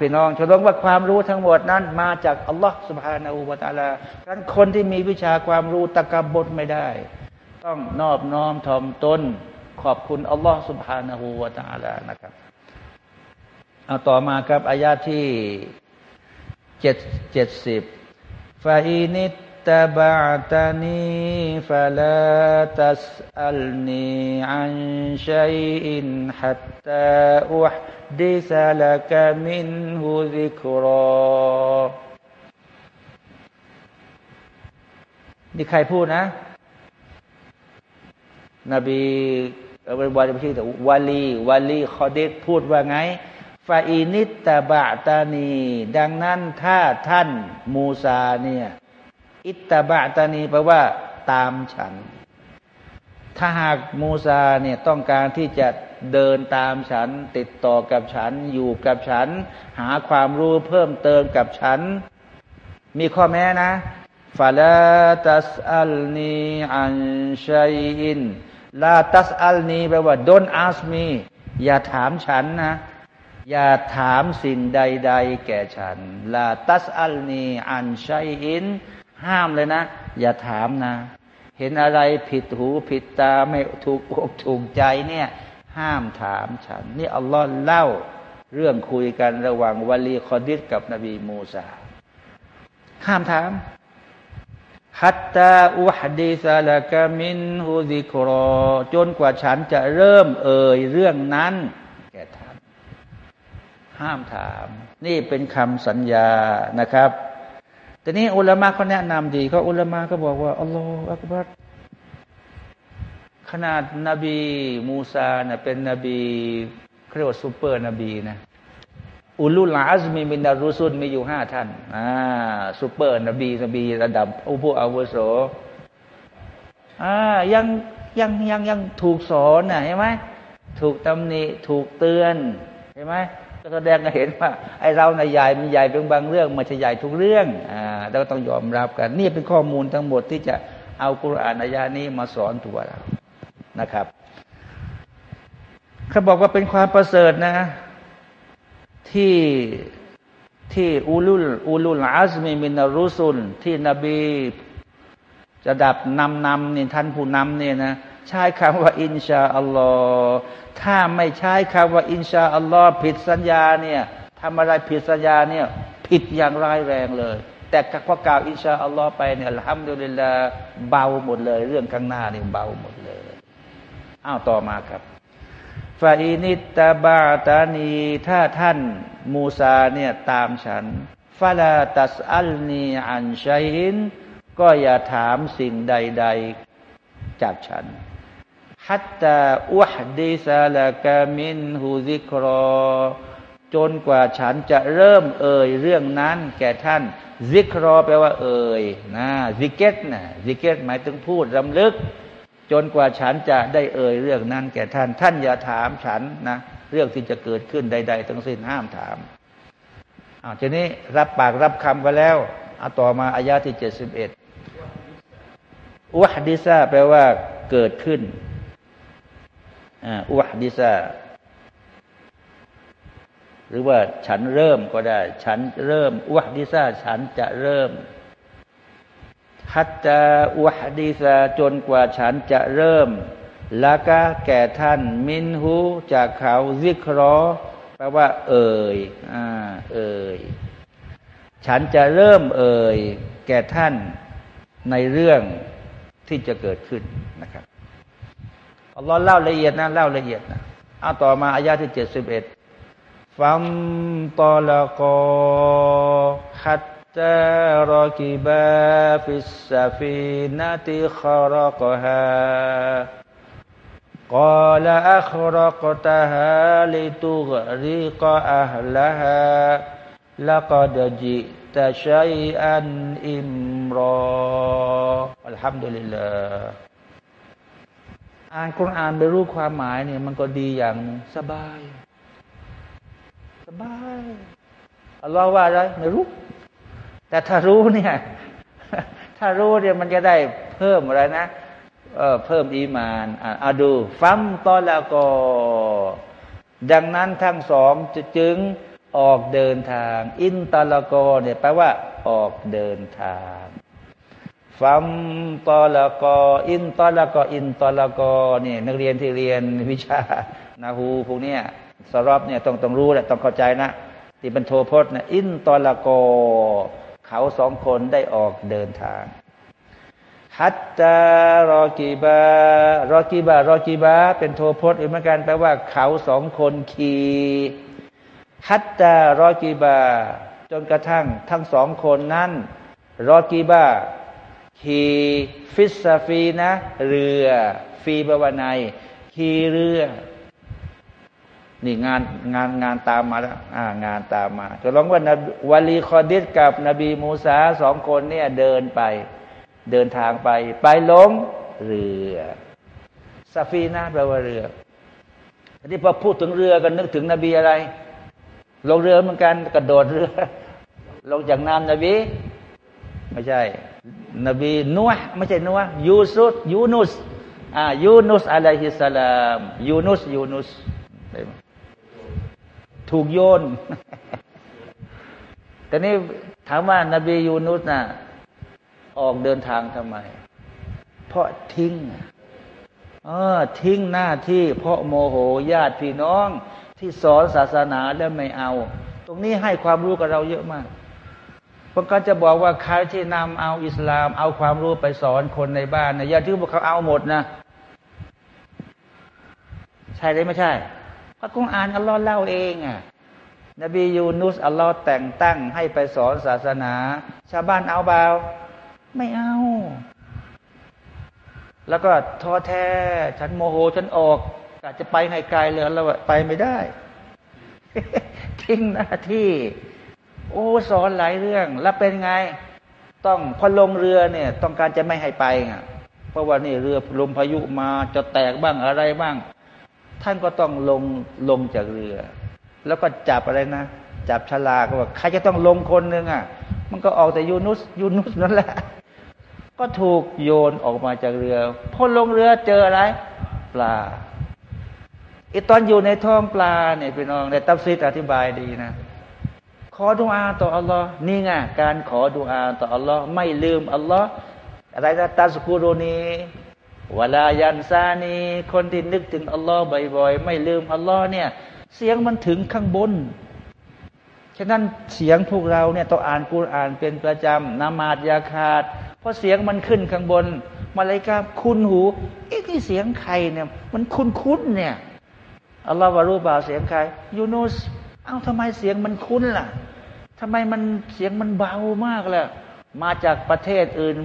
พี่น้องฉลงว่าความรู้ทั้งหมดนั้น มาจากอัลลอฮ์สุบฮานาอูบะตาลาดังคนที่มีวิชาความรู้ตะกบดไม่ได้ ต้องนอบน้อมถ่อมตนขอบคุณอัลลอฮ์สุบฮานาอูบะตาลานะครับเอาต่อมาครับอายาที่เจ็ดเจ็ดสิบฟาอินิต ตบะตานีฟะลาตัสอัลนีอันชัยอินฮัตตาอุห์ดิสลักมินหุซิกรอนี่ใครพูดนะ นบีเอาไปวันที่แต่วาลีวาลีคอเดตพูดว่าไงฟาอินิตตบะตานี ดังนั้นถ้าท่านมูซาเนี่ย อิตตาบะตานีแปลว่าตามฉัน ถ้าหากมูซาเนี่ยต้องการที่จะเดินตามฉัน ติดต่อกับฉัน อยู่กับฉัน หาความรู้เพิ่มเติมกับฉัน มีข้อแม้นะฟาลาตัสอัลนีอันชัยอินลาตัสอัลนีแปลว่า don't ask me อย่าถามฉันนะ อย่าถามสิ่งใด ๆ แก่ฉัน ลาตัสอัลนีอันชัยอิน ห้ามเลยนะ อย่าถามนะ เห็นอะไรผิดหูผิดตาไม่ถูกอกถูกใจเนี่ย ห้ามถามฉัน นี่อัลลอฮ์เล่าเรื่องคุยกันระหว่างวลีคอดิษกับนบีมูซาห้ามถามฮัตตาอุฮดีซาลกามินฮูซิครอจนกว่าฉันจะเริ่มเอ่ยเรื่องนั้น แกถามห้ามถาม นี่เป็นคำสัญญานะครับ แต่นี้อุลามะเขาแนะนำดีเขาอุลามะก็บอกว่าอัลลอฮฺอักบัรขนาดนบีมูซาเนะเป็นนบีเรียกว่าซูเปอร์นบีนะ أولو العزم من الرسل มีอยู่ห้าท่านอ่าซูเปอร์นบีนบีระดับอุบุอาวุโสอ่ายังยังยังยังถูกสอนนะเห็นไหมถูกตำหนิถูกเตือนเห็นไหม ก็แสดงให้เห็นว่าไอ้เราในใหญ่มันใหญ่เป็นบางเรื่องมันจะใหญ่ทุกเรื่องอ่าเราต้องยอมรับกัน นี่เป็นข้อมูลทั้งหมดที่จะเอากุรอานอายานี้มาสอนตัวเรานะครับเขาบอกว่าเป็นความประเสริฐนะ ที่ที่อูลุลอูลุลอาซมีมินารุสุนที่นบีจะดับนำนำเนี่ยท่านผู้นำเนี่ยนะใช้คำว่า อินชาอัลลอฮ์ ถ้าไม่ใช้คำว่า อินชาอัลลอฮ์ผิดสัญญาเนี่ยทำอะไรผิดสัญญาเนี่ยผิดอย่างร้ายแรงเลย แต่พอกล่าว إن شاء الله ไปเนี่ย الحمد لله เบาหมดเลย เรื่องข้างหน้านี่เบาหมดเลยอ้าวต่อมาครับفإن اتبعتني ถ้าท่านมูซาเนี่ยตามฉันفلا تسألني عن شيء ก็อย่าถามสิ่งใด ๆ จากฉัน حتى أحدث لك منه ذكرا จนกว่าฉันจะเริ่มเอ่ยเรื่องนั้น แก่ท่าน ذكرا แปลว่าเอ่ยนะ ذكر นะ ذكر หมายถึงพูดรำลึก จนกว่าฉันจะได้เอ่ยเรื่องนั้น แก่ท่าน ท่านอย่าถามฉันนะเรื่องที่จะเกิดขึ้นใด ๆ ทั้งสิ้นห้ามถามอ้าวทีนี้รับปากรับคำไปแล้วเอาต่อมาอายาที่เจ็ดสิบเอ็ดأحدث แปลว่าเกิดขึ้น อุฮดิซาหรือว่าฉันเริ่มก็ได้ ฉันเริ่มอุฮดิซาฉันจะเริ่มฮัตตาอุฮดิซาจนกว่าฉันจะเริ่มละกะแก่ท่าน มินหูจากเขาซิกรอแปลว่า เอ่ยอ่าเอ่ยฉันจะเริ่มเอ่ยแก่ท่านในเรื่องที่จะเกิดขึ้นนะครับ อัลลอฮ์เล่าละเอียดนะเล่าละเอียดนะเอาต่อมาอายาที่เจ็ดสิบเอ็ดฟัมตอลกอฮัตตารกิบาฟิสซาฟีนาติคาร ق กฮา قال أخرقتها لتغرق أهلها لقد جئت شيئا إمرا الحمد لله อ่านคุรานไปรู้ความหมายเนี่ยมันก็ดีอย่างสบาย สบายอัลลอฮ์ว่าอะไรไม่รู้ แต่ถ้ารู้เนี่ย ถ้ารู้เนี่ยมันจะได้เพิ่มอะไรนะเออเพิ่มอีมานอ่าดูฟัมตอละกอดังนั้นทั้งสองจะจึงออกเดินทาง อินตอละกอเนี่ยแปลว่าออกเดินทาง ฟัมตอละกออินตอละกออินตอละกอเนี่ยนักเรียนที่เรียนวิชานาฮูพวกเนี้ยสรอบเนี่ยต้องต้องรู้แหละต้องเข้าใจนะที่เป็นโทพจน์นะอินตอละกอ เขาสองคนได้ออกเดินทางฮัตตารอกีบารอกีบารอกีบาเป็นโทพจน์อีกเหมือนกันแปลว่าเขาสองคนขี่ฮัตตารอกีบา จนกระทั่งทั้งสองคนนั้นركبا ขี่ في السفينة เรือ ฟีบวานายขี่เรือ นี่งานงานงานตามมาแล้วอ่างานตามมาจะลองว่านวลีคอดิสกับนบีมูซาสองคนเนี่ยเดินไป เดินทางไป ไปลงเรือسفينة แปลว่าเรือทีนี้พอพูดถึงเรือกันนึกถึงนบีอะไร ลงเรือเหมือนกันกระโดดเรือ ลงจากน้ำนบี ไม่ใช่ นบีนัวไม่ใช่นัวยูซุสยูนุสอ่ายูนุสอะลัยฮิสสลามยูนุสยูนุสถูกโยนแต่นี่ถามว่านบียูนุสนะ่ะออกเดินทางทำไม เพราะทิ้งเออทิ้งหน้าที่ เพราะโมโหญาติพี่น้องที่สอนศาสนาแล้วไม่เอา ตรงนี้ให้ความรู้กับเราเยอะมาก พระการจะบอกว่าใครที่นำเอาอิสลาม เอาความรู้ไปสอนคนในบ้านนะอย่าถือว่าเขาเอาหมดนะ ใช่หรือไม่ใช่พระกุงอ่านอัลลอฮ์เล่าเองอะนบียูนุสอัลลอฮ์แต่งตั้งให้ไปสอนศาสนา ชาวบ้านเอาเบา ไม่เอา แล้วก็ท้อแท้ ฉันโมโหฉันออกกะจะไปให้ไกลเลยแล้วไปไม่ได้ ทิ้งหน้าที่ โอ้สอนหลายเรื่อง แล้วเป็นไง ต้องพอลงเรือเนี่ย ต้องการจะไม่ให้ไปไงเพราะว่านี่เรือลมพายุมาจะแตกบ้างอะไรบ้าง ท่านก็ต้องลงลงจากเรือ แล้วก็จับอะไรนะจับฉลากว่าใครจะต้องลงคนหนึ่งอะ มันก็ออกแต่ยูนุสยูนุสนั่นแหละ ก็ถูกโยนออกมาจากเรือพอลงเรือเจออะไร ปลาไอตอนอยู่ในท้องปลาเนี่ยพี่น้องในตัฟซีดอธิบายดีนะ อดุอาต่ออัลลอฮ์นี่ไงการขอดุอาต่ออัลลอฮ์ไม่ลืมอัลลอฮ์อะไรนะตัสกูรุนีเวลายันซานีคนที่นึกถึงอัลลอฮ์บ่อยๆ ไม่ลืมอัลลอฮ์เนี่ย เสียงมันถึงข้างบน ฉะนั้นเสียงพวกเราเนี่ยต้องอ่านกุรอานเป็นประจำนามาดยาขาด เพอเสียงมันขึ้นข้างบน มาเลยกาคุณหูเอ๊ะนี่เสียงใครเนี่ย มันคุ้นคุ้นเนี่ยอัลลอฮฺวารู้บ่าเสียงใครยูนุสเอ้าทำไมเสียงมันคุ้นล่ะ ทำไมมันเสียงมันเบามากล่ะมาจากประเทศอื่น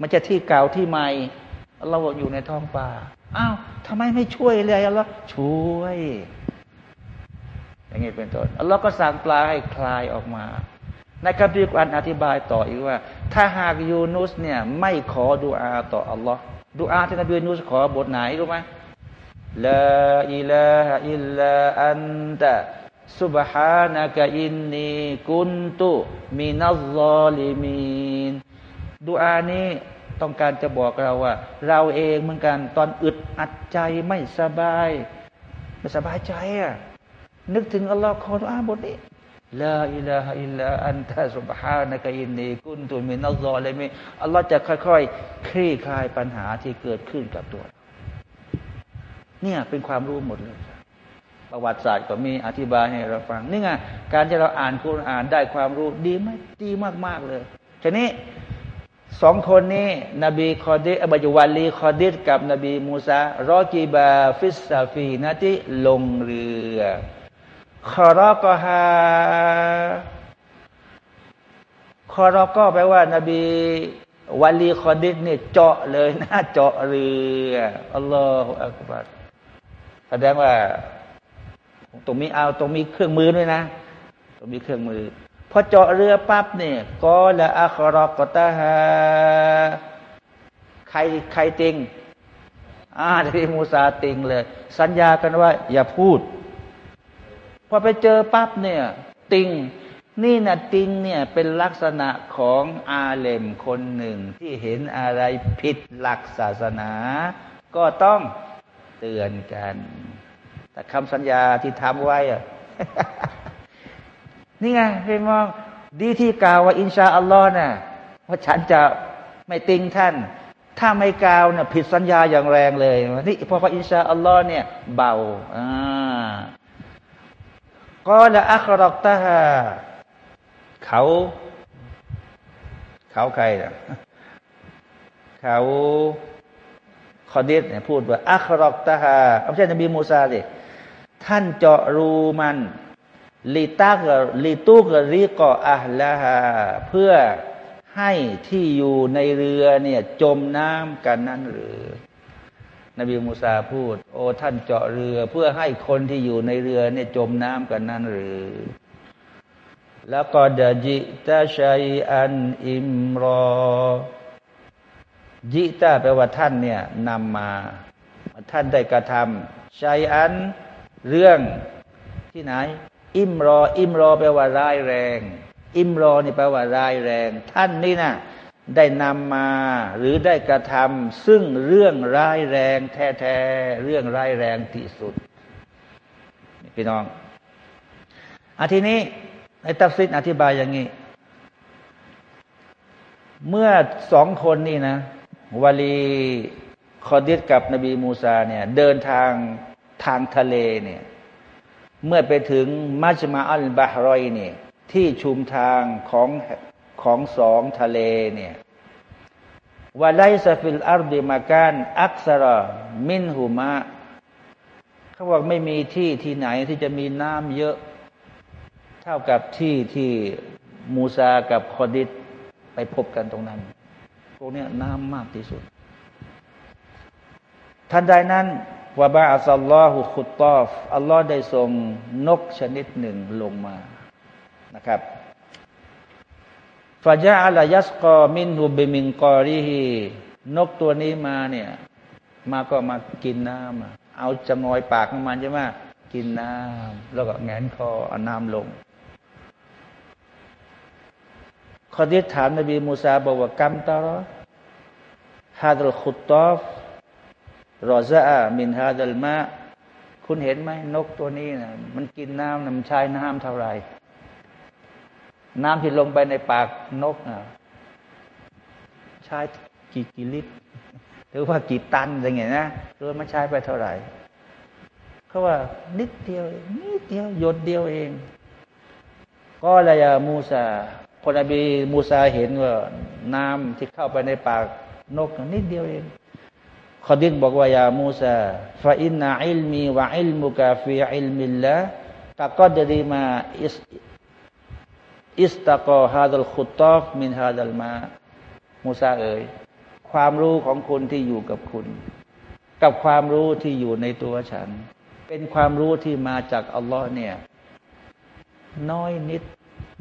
มันจะที่เก่าที่ใหม่อัลลอยู่ในท้องป่าอ้าวทำไมไม่ช่วยเลยอัลลอฮฺช่วย อย่างนี้เป็นต้นอัลลอฮฺก็สั่งปลาให้คลายออกมา ในคัมภีร์กุรอานอธิบายต่ออีกว่า ถ้าหากยูนุสเนี่ย ไม่ขอดุอาต่ออัลลอฮ์ดุอาที่นบียูนุสขอบทไหนรู้ไหมลาอิลาฮะอิลลาอันตะ สุบฮานากะอินนีกุนตุมีนัลลอลิมีนดูอานี้ต้องการจะบอกเราว่า เราเองเหมือนกันตอนอึดอัดใจไม่สบาย ไม่สบายใจอะนึกถึงอัลลอฮ์คออาบทนี้ลาอิลาฮะอิลลาอันตะสุบฮานะกะอินนีกุนตุมินัลลอเลยมิอัลลอฮ์จะค่อยๆ คลี่คลายปัญหาที่เกิดขึ้นกับตัว เนี่ยเป็นความรู้หมดเลย ประวัติศาสตร์ก็มีอธิบายให้เราฟังนี่ไงการที่เราอ่านคุณอ่านได้ความรู้ดีไหมดีมาก ๆ เลยทีนี้สองคนนี้ นบีคอดิอับยุวัลีคอดิดกับนบีมูซาركبا في السفينة ที่ลงเรือ خرقها خرق ก็แปลว่า นบีวาลีคอดิดเนี่ยเจาะเลยนะเจาะเรืออัลลอฮฺอักบัรแสดงว่า ตรงมีเอาตรงมีเครื่องมือด้วยนะตรงมีเครื่องมือพอเจาะเรือปั๊บเนี่ยก็ละอัครอกตาฮาใครใครติงอ่าที่มูซาติงเลย สัญญากันว่า อย่าพูด พอไปเจอปั๊บเนี่ย ติง นี่นะติงเนี่ยเป็นลักษณะของอาเลมคนหนึ่ง ที่เห็นอะไรผิดหลักศาสนา ก็ต้องเตือนกัน แต่คำสัญญาที่ทำไว้อะนี่ไงเห็นมองดีที่กล่าวว่าอินชาอัลลอฮ์น่ะว่าฉันจะไม่ติงท่าน ถ้าไม่กล่าวเนี่ยผิดสัญญาอย่างแรงเลยนี่พอพระอินชาอัลลอฮ์เนี่ยเบาอ่าก็ละอัครอกตาฮาเขา เขาใครนะเขาคอดิสเนี่ยพูดว่าอัครอกตาฮาไม่ใช่นบีมูซาสิ ท่านเจาะรูมันลิตักลิตุกริกออัลาฮาเพื่อให้ที่อยู่ในเรือเนี่ยจมน้ำกันนั่นหรือ นบีมูซาพูด โอ้ท่านเจาะเรือเพื่อให้คนที่อยู่ในเรือเนี่ยจมน้ำกันนั่นหรือ แล้วก็เดจิตาชัยอันอิมรอ จิตาแปลว่าท่านเนี่ยนำมา ท่านได้กระทำชัยอัน เรื่องที่ไหน อิมรอ อิมรอแปลว่าร้ายแรง อิมรอนี่แปลว่าร้ายแรง ท่านนี่นะได้นำมาหรือได้กระทำซึ่งเรื่องร้ายแรงแท้ๆเรื่องร้ายแรงที่สุดพี่น้องอาทีนี้ใน تفسير อธิบายอย่างนี้ เมื่อสองคนนี่นะวาลีคอดิษกับนบีมูซาเนี่ย เดินทาง ทางทะเลเนี่ยเมื่อไปถึงمجمع البحرين เนี่ยที่ชุมทางของของสองทะเลเนี่ยوليس في الأرض مكانอักษรมินหุมะเขาบอกไม่มีที่ที่ไหนที่จะมีน้ำเยอะ เท่ากับที่ที่มูซากับคอดิษไปพบกันตรงนั้นพวกนี้น้ำมากที่สุด ทันใดนั้น ว่าบาอัสลลอฮุขุตตอฟอัลลอฮ์ได้ส่งนกชนิดหนึ่งลงมานะครับฟาจาอัลยัสกอมินหูเบมิงกอริฮีนกตัวนี้มาเนี่ย มาก็มากินน้ำเอาจะงอยปากของมันใช่ไหมกินน้ำแล้วก็แงนคอเอาน้ำลงขอที่ถามนบีมูซาบอกว่ากัมตารอฮาดลขุตตอฟ รอซามินฮาดัลมาคุณเห็นไหมนกตัวนี้นะมันกินน้ำมันใช้น้ำเท่าไหร่ น้ำที่ลงไปในปากนกนะใช้กี่กิลิตร หรือว่ากี่ตันอะไรเงี้ยนะหรือมันใช้ไปเท่าไหร่เขาว่านิดเดียวนิดเดียวหยดเดียวเอง ก็เลยามูซาพอบีมูซาเห็นว่าน้ำที่เข้าไปในปากนกนิดเดียวเอง ขอดินบอกว่ายามูซาฟาอินนาอิลมีวะอิลมุกาฟีอิลมิลละكقدر ما استقى هذا الخطاف من هذا الماء มูซาเอ๋ยความรู้ของคุณที่อยู่กับคุณ กับความรู้ที่อยู่ในตัวฉัน เป็นความรู้ที่มาจากอัลลอฮ์เนี่ย น้อยนิด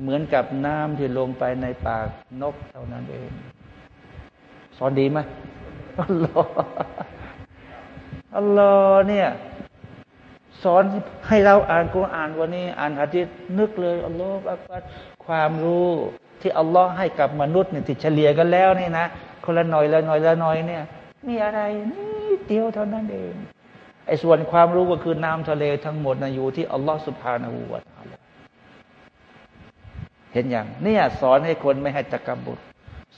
เหมือนกับน้ำที่ลงไปในปากนกเท่านั้นเอง สอนดีไหม อัลลอฮ์อัลลอฮ์เนี่ย สอนให้เราอ่านกุรอานวันนี้ อ่านฮะดิษนึกเลยอัลลอฮ์อักบัรความรู้ที่อัลลอฮ์ให้กับมนุษย์เนี่ยที่เฉลี่ยกันแล้วนี่นะคนละหน่อยละหน่อยละหน่อยเนี่ย มีอะไรนี่เดียวเท่านั้นเองไอ้ส่วนความรู้ก็คือน้ำทะเลทั้งหมดนะอยู่ที่อัลลอฮฺสุบฮานาหูวาตาลเห็นอย่างเนี่ยสอนให้คนไม่ให้ตะกบุตร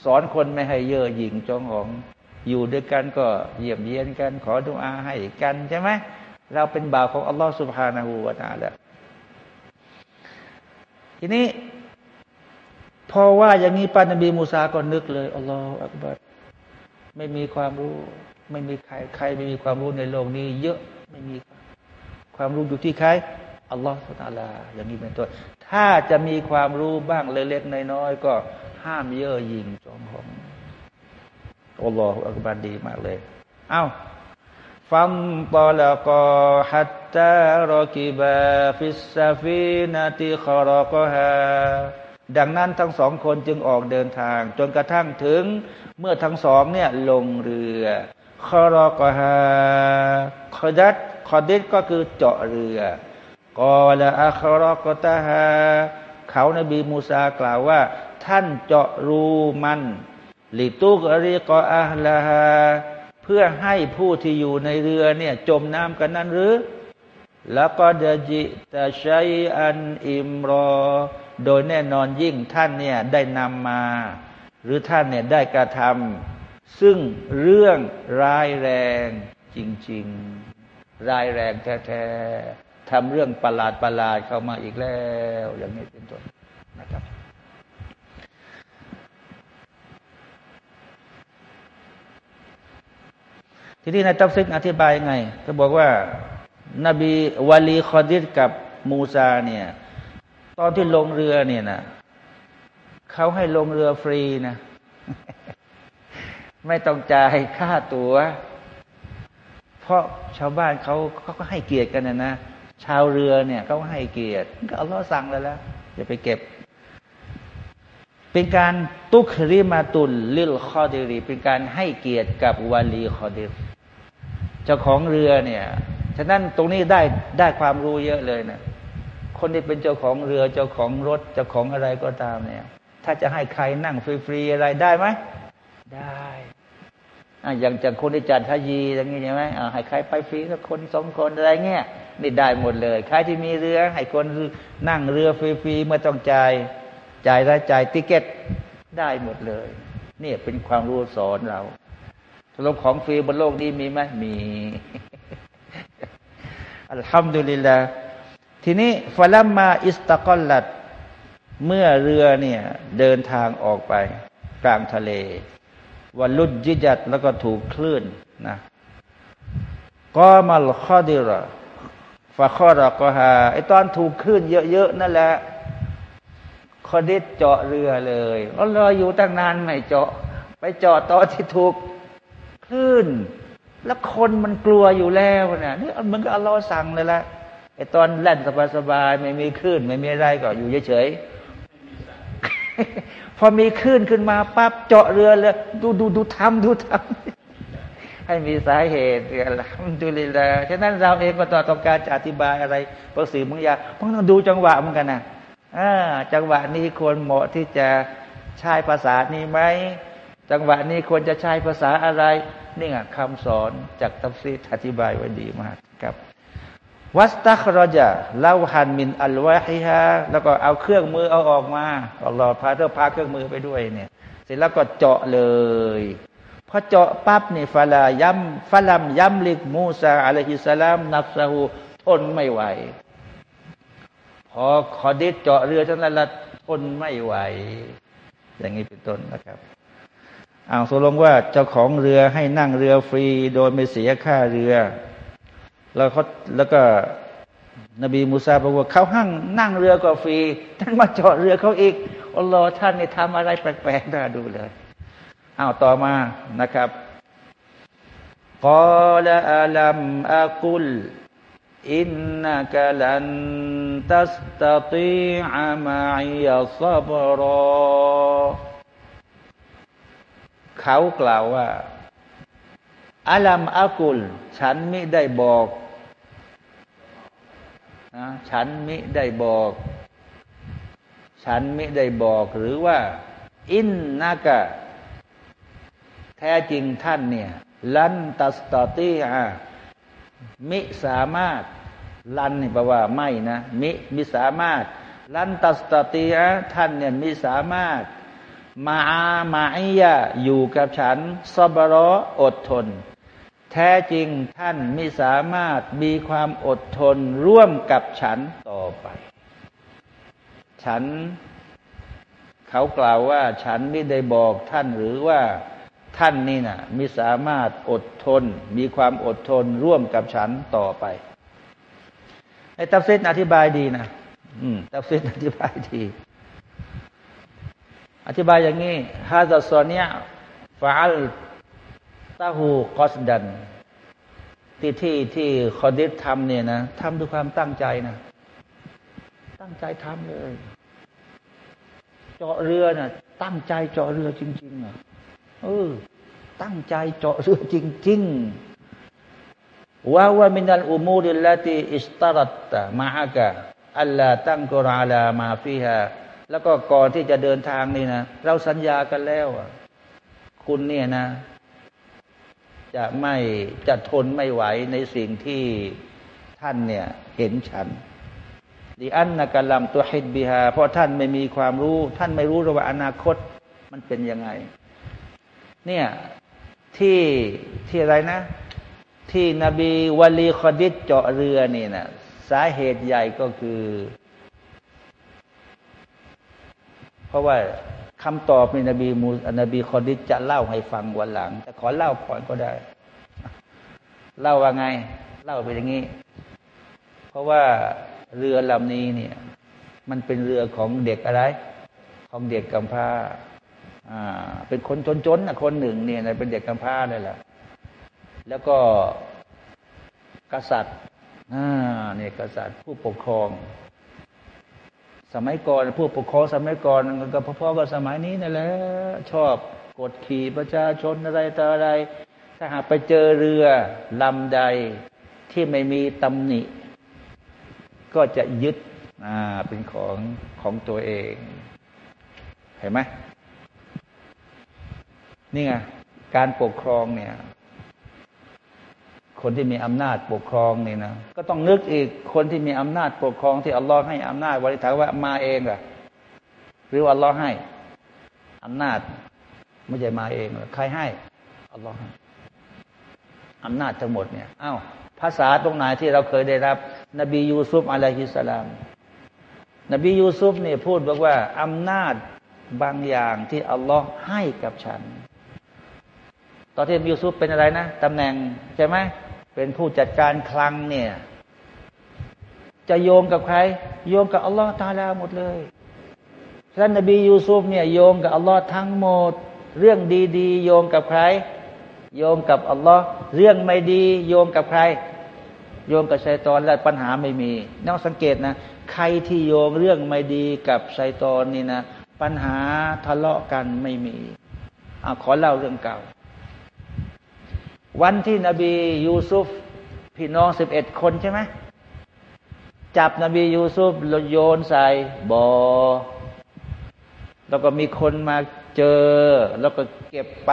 สอนคนไม่ให้เย่อหยิ่งจองหอง อยู่ด้วยกันก็เยี่ยมเยียนกัน ขอดุอาให้กันใช่ไหมเราเป็นบ่าวของอัลลอฮฺสุบฮานาหูวาตาลทีนี้ พอว่าอย่างนี้ปานบีมูซาก็นึกเลยอัลลอฮฺอักบัรไม่มีความรู้ ไม่มีใครใครไม่มีความรู้ในโลกนี้ เยอะไม่มีความรู้อยู่ที่ใครอัลลอฮฺสุตาลา อย่างนี้เป็นต้นถ้าจะมีความรู้บ้างเล็กๆน้อยๆก็ห้ามเย่อหยิ่งจองของ อัลลอฮฺอักบัรดีมากเลย เอา้าฟัมตอลกอฮัตตารกิบาฟิสซาฟีนาติคารกฮาดังนั้นทั้งสองคนจึงออกเดินทาง จนกระทั่งถึงเมื่อทั้งสองเนี่ยลงเรือ خرقها คอดัดคอดิดก็คือเจาะเรือقال أخرقتهاเขานบีมูซากล่าวว่า ท่านเจาะรูมัน ลิตุกอริกออาลาฮาเพื่อให้ผู้ที่อยู่ในเรือเนี่ยจมน้ำกันนั้นหรือ แล้วก็เดจิตาชัยอันอิมรอ โดยแน่นอนยิ่งท่านเนี่ยได้นำมา หรือท่านเนี่ยได้กระทำซึ่งเรื่องร้ายแรงจริง ๆ ร้ายแรงแท้ๆทำเรื่องประหลาดประหลาดเข้ามาอีกแล้ว อย่างนี้เป็นต้นนะครับ ทีนี้ในตัฟซิกอธิบายไงก็บอกว่านบีวาลีคอดิษกับมูซาเนี่ยตอนที่ลงเรือเนี่ยนะเขาให้ลงเรือฟรีนะไม่ต้องจ่ายค่าตัว๋ว เพราะชาวบ้านเขาเขาก็ให้เกียรติกันนะนะชาวเรือเนี่ยเขาให้เกียรติก็อัลลอฮ์สั่งแล้วละอย่าไปเก็บ เป็นการ تكرمة للخضر เป็นการให้เกียรติกับวาลีคอดิร เจ้าของเรือเนี่ย ฉะนั้นตรงนี้ได้ได้ความรู้เยอะเลยนะคนที่เป็นเจ้าของเรือเจ้าของรถเจ้าของอะไรก็ตามเนี่ย ถ้าจะให้ใครนั่งฟรีๆอะไรได้ไหมได้อ่าอย่างจากคนที่จัดทายีอย่างนี้ใช่ไหมอ่าให้ใครไปฟรีสักคนสองคนอะไรเงี้ยนี่ได้หมดเลย ใครที่มีเรือ ให้คนนั่งเรือฟรีๆเมื่อต้องจ่ายจ่ายรายจ่ายติเกตได้หมดเลย นี่เป็นความรู้สอนเรา สรุปของฟรีบนโลกนี้มีไหมมีอัลฮัมดุลิลละทีนี้ฟาลัมมาอิสตะกอลัด เมื่อเรือเนี่ยเดินทางออกไป กลางทะเลวันลุดจิจัดแล้วก็ถูกคลื่นนะก็มาลข้อดีระฟาข้อรก็หาไอตอนถูกคลื่นเยอะๆนั่นแหละคอดิดเจาะเรือเลยเรารออยู่ตั้งนานไม่เจาะ ไปเจาะตอนที่ถูก ลื่นแล้วคนมันกลัวอยู่แล้วเนี่ยนี่มันก็อัลลอฮ์สั่งเลยละไอตอนแล่นสบายๆไม่มีคลื่นไม่มีอะไรก็อยู่เฉยๆพอมีคลื่นขึ้นมาปั๊บเจาะเรือเลยดูดูดูทำดูทำให้มีสาเหตุอะไรดูเลยละฉะนั้นเราเองก็ต้องการจะอธิบายอะไรประสื่อบางอย่างต้องดูจังหวะเหมือนกันนะอ่าจังหวะนี้ควรเหมาะที่จะใช้ภาษานี้ไหมจังหวะนี้ควรจะใช้ภาษาอะไร นี่ไงคำสอนจากตัฟซีอธิบายไว้ดีมากครับวัสตัครจะเล่าหันมินอัลวะฮิฮะแล้วก็เอาเครื่องมือเอาออกมาอัลลอฮ์พาเธอพาเครื่องมือไปด้วยเนี่ย เสร็จแล้วก็เจาะเลยพอเจาะปั๊บเนี่ฟาลายัมฟาลัมยัมลิกมูซาอะลัยฮิสลามนับซาหูทนไม่ไหว พอขอดิดเจาะเรือทั้งนั้นละทนไม่ไหว อย่างนี้เป็นต้นนะครับ เอาตกลงว่าเจ้าของเรือให้นั่งเรือฟรี โดยไม่เสียค่าเรือ แล้วเขาแล้วก็นบีมูซาบอกว่าเขาหั่งนั่งเรือก็ฟรีท่านมาจอดเรือเขาอีกอัลลอฮ์ท่านนี่ทำอะไรแปลกๆน่าดูเลยเอาต่อมานะครับกอลอาลัมอากุลอินนักลันตัสตติอามาอิยซับรอ เขากล่าวว่าอัลัมอากุล ฉันไมิได้บอกนะฉันไมิได้บอก ฉันไมิได้บอกหรือว่า อินนากะท้จริงท่านเนี่ย ลันตัสตอตีอามิสามารถ ลันนี่แปลว่าไม่นะ มิมิสามารถ ลันตัสตตีอาท่านเนี่ยมิสามารถ มาอามาอิยะอยู่กับฉันซอบรออดทน แท้จริงท่านไม่สามารถมีความอดทนร่วมกับฉันต่อไป ฉัน เขากล่าวว่าฉันไม่ได้บอกท่านหรือว่าท่านนี่นะมีสามารถอดทน มีความอดทนร่วมกับฉันต่อไปไอ้ตัฟซิดอธิบายดีนะ อืมตัฟซิดอธิบายดี อธิบายอย่างนี้ฮาซาซอนียฟาลตาหูกอสดัน ที่ที่ที่คอดิษทำเนี่ยนะทำด้วยความตั้งใจนะ ตั้งใจทำเลย เจาะเรือนะ่ะ ตั้งใจเจาะเรือจริงๆอะเออ ตั้งใจเจาะเรือจริง ๆว่าว่ามินัลอุมูริลลติอิสตารัตมาฮกะอัลลาตั้งกราลามาฟิฮา แล้วก็ก่อนที่จะเดินทางนี่นะเราสัญญากันแล้วคุณเนี่ยนะ จะไม่จะทนไม่ไหวในสิ่งที่ท่านเนี่ย เห็นฉันดิอันนักลัมตัวฮิดบิฮาเพราะท่านไม่มีความรู้ ท่านไม่รู้ว่าอนาคตมันเป็นยังไง เนี่ยที่ที่อะไรนะ ที่นบีวลีคอดิษเจาะเรือนี่นะสาเหตุใหญ่ก็คือ เพราะว่าคำตอบในนบีมูนบีคอดิจะเล่าให้ฟังวันหลัง แต่ขอเล่าก่อนก็ได้ เล่าว่าไง เล่าไปอย่างนี้ เพราะว่าเรือลำนี้เนี่ย มันเป็นเรือของเด็กอะไร ของเด็กกำพร้าเป็นคนจนๆนะคนหนึ่งเนี่ยเป็นเด็กกำพร้าเลยแหละแล้วก็กษัตริย์เนี่ยกษัตริย์ผู้ปกครอง สมัยก่อนผู้ปกครองสมัยก่อนก็พ่อๆกับสมัยนี้นั่นแหละชอบกดขี่ประชาชนอะไรต่ออะไร ถ้าหากไปเจอเรือลำใดที่ไม่มีตำหนิ ก็จะยึดเป็นของของตัวเอง เห็นไหมนี่ไงการปกครองเนี่ย คนที่มีอำนาจปกครองนี่นะก็ต้องนึกอีกคนที่มีอำนาจปกครองที่อัลลอฮ์ให้อำนาจวันถามว่ามาเองอะหรืออัลลอฮ์ให้อำนาจไม่ใช่มาเองใครให้อัลลอฮ์ให้อำนาจทั้งหมดเนี่ยอ้าวภาษาตรงไหนที่เราเคยได้รับ นบียูซุฟอะลัยฮิสสลาม นบียูซุฟเนี่ยพูดบอกว่าอำนาจบางอย่างที่อัลลอฮ์ให้กับฉัน ตอนที่ยูซุฟเป็นอะไรนะตำแหน่งใช่ไหม เป็นผู้จัดการคลังเนี่ย จะโยงกับใคร โยงกับอัลลอฮ์ตาลาหมดเลยท่านนบียูซุฟเนี่ยโยงกับอัลลอฮ์ทั้งหมด เรื่องดีๆ โยงกับใคร โยงกับอัลลอฮ์เรื่องไม่ดี โยงกับใคร โยงกับชัยตอนและปัญหาไม่มีน้องสังเกตนะ ใครที่โยงเรื่องไม่ดีกับชัยตอนนี่นะ ปัญหาทะเลาะกันไม่มีอขอเล่าเรื่องเก่า วันที่นบียูซุฟพี่น้องสิบเอ็ดคนใช่ไหมจับนบียูซุฟโยนใส่บอ่อแล้วก็มีคนมาเจอ แล้วก็เก็บไป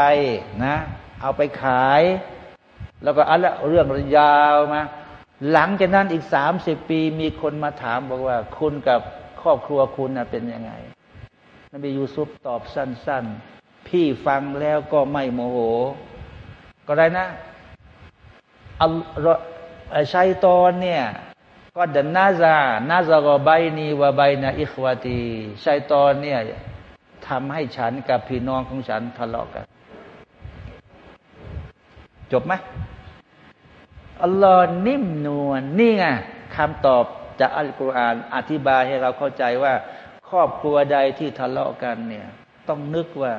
นะ เอาไปขาย แล้วก็อะไรเรื่องยาวมาหลังจากนั้นอีกสามสิบปีมีคนมาถามบอกว่า คุณกับครอบครัวคุณเป็นยังไง นบียูซุฟตอบสั้น ๆ พี่ฟังแล้วก็ไม่โมโห ก็ได้นะอัลชัยตอนเนี่ยก็เดินนาซานาซากบใบนีวะใบนาอิควาตีชัยตอนเนี่ยทำให้ฉันกับพี่น้องของฉันทะเลาะกัน จบไหมอัลลอฮ์นิ่มนวลนี่ไงคำตอบจากอัลกุรอานอธิบายให้เราเข้าใจว่า ครอบครัวใดที่ทะเลาะกันเนี่ย ต้องนึกว่า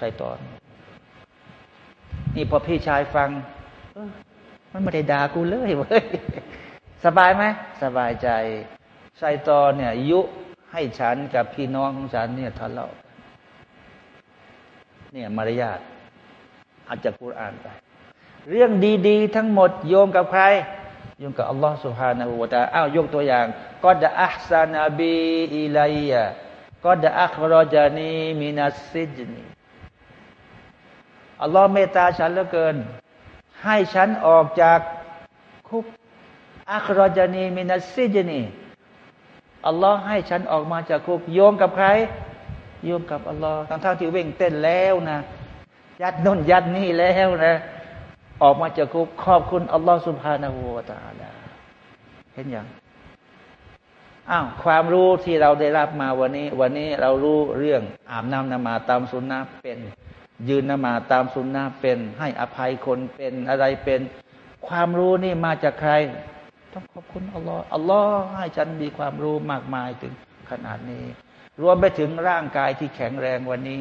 ชัยตอน นี่พอพี่ชายฟังมันไม่ได้ด่ากูเลยเว้ยสบายไหมสบายใจไซตอนเนี่ย ยุให้ฉันกับพี่น้องของฉันเนี่ยทะเลาะเนี่ยมารยาทอาจจะกูอ่านไป เรื่องดี ๆ ทั้งหมดโยงกับใครโยงกับอัลลอฮฺสุฮานาหูวตาอ้าวยกตัวอย่างก็ดะอัลซานาบีอิลัยยะก็ดะอัครจานีมินัสซิจนี อัลลอฮ์เมตตาฉันเหลือเกิน ให้ฉันออกจากคุกอัครจานีมินัสซิจนีอัลลอฮ์ให้ฉันออกมาจากคุกโยงกับใครโยงกับอัลลอฮ์ทั้งทั้งที่เว่งเต้นแล้วนะ ยัดนุ่นยัดนี่แล้วนะ ออกมาจากคุกขอบคุณอัลลอฮ์สุบฮานาหูวาตาลาเห็นอยังอ้าวความรู้ที่เราได้รับมาวันนี้ วันนี้เรารู้เรื่องอาบน้ำนมาตามสุนนะเป็น ยืนนมาตามสุนนะเป็น ให้อภัยคนเป็นอะไรเป็น ความรู้นี่มาจากใคร ต้องขอบคุณอัลลอฮ์อัลลอฮ์ให้ฉันมีความรู้มากมายถึงขนาดนี้ รวมไปถึงร่างกายที่แข็งแรงวันนี้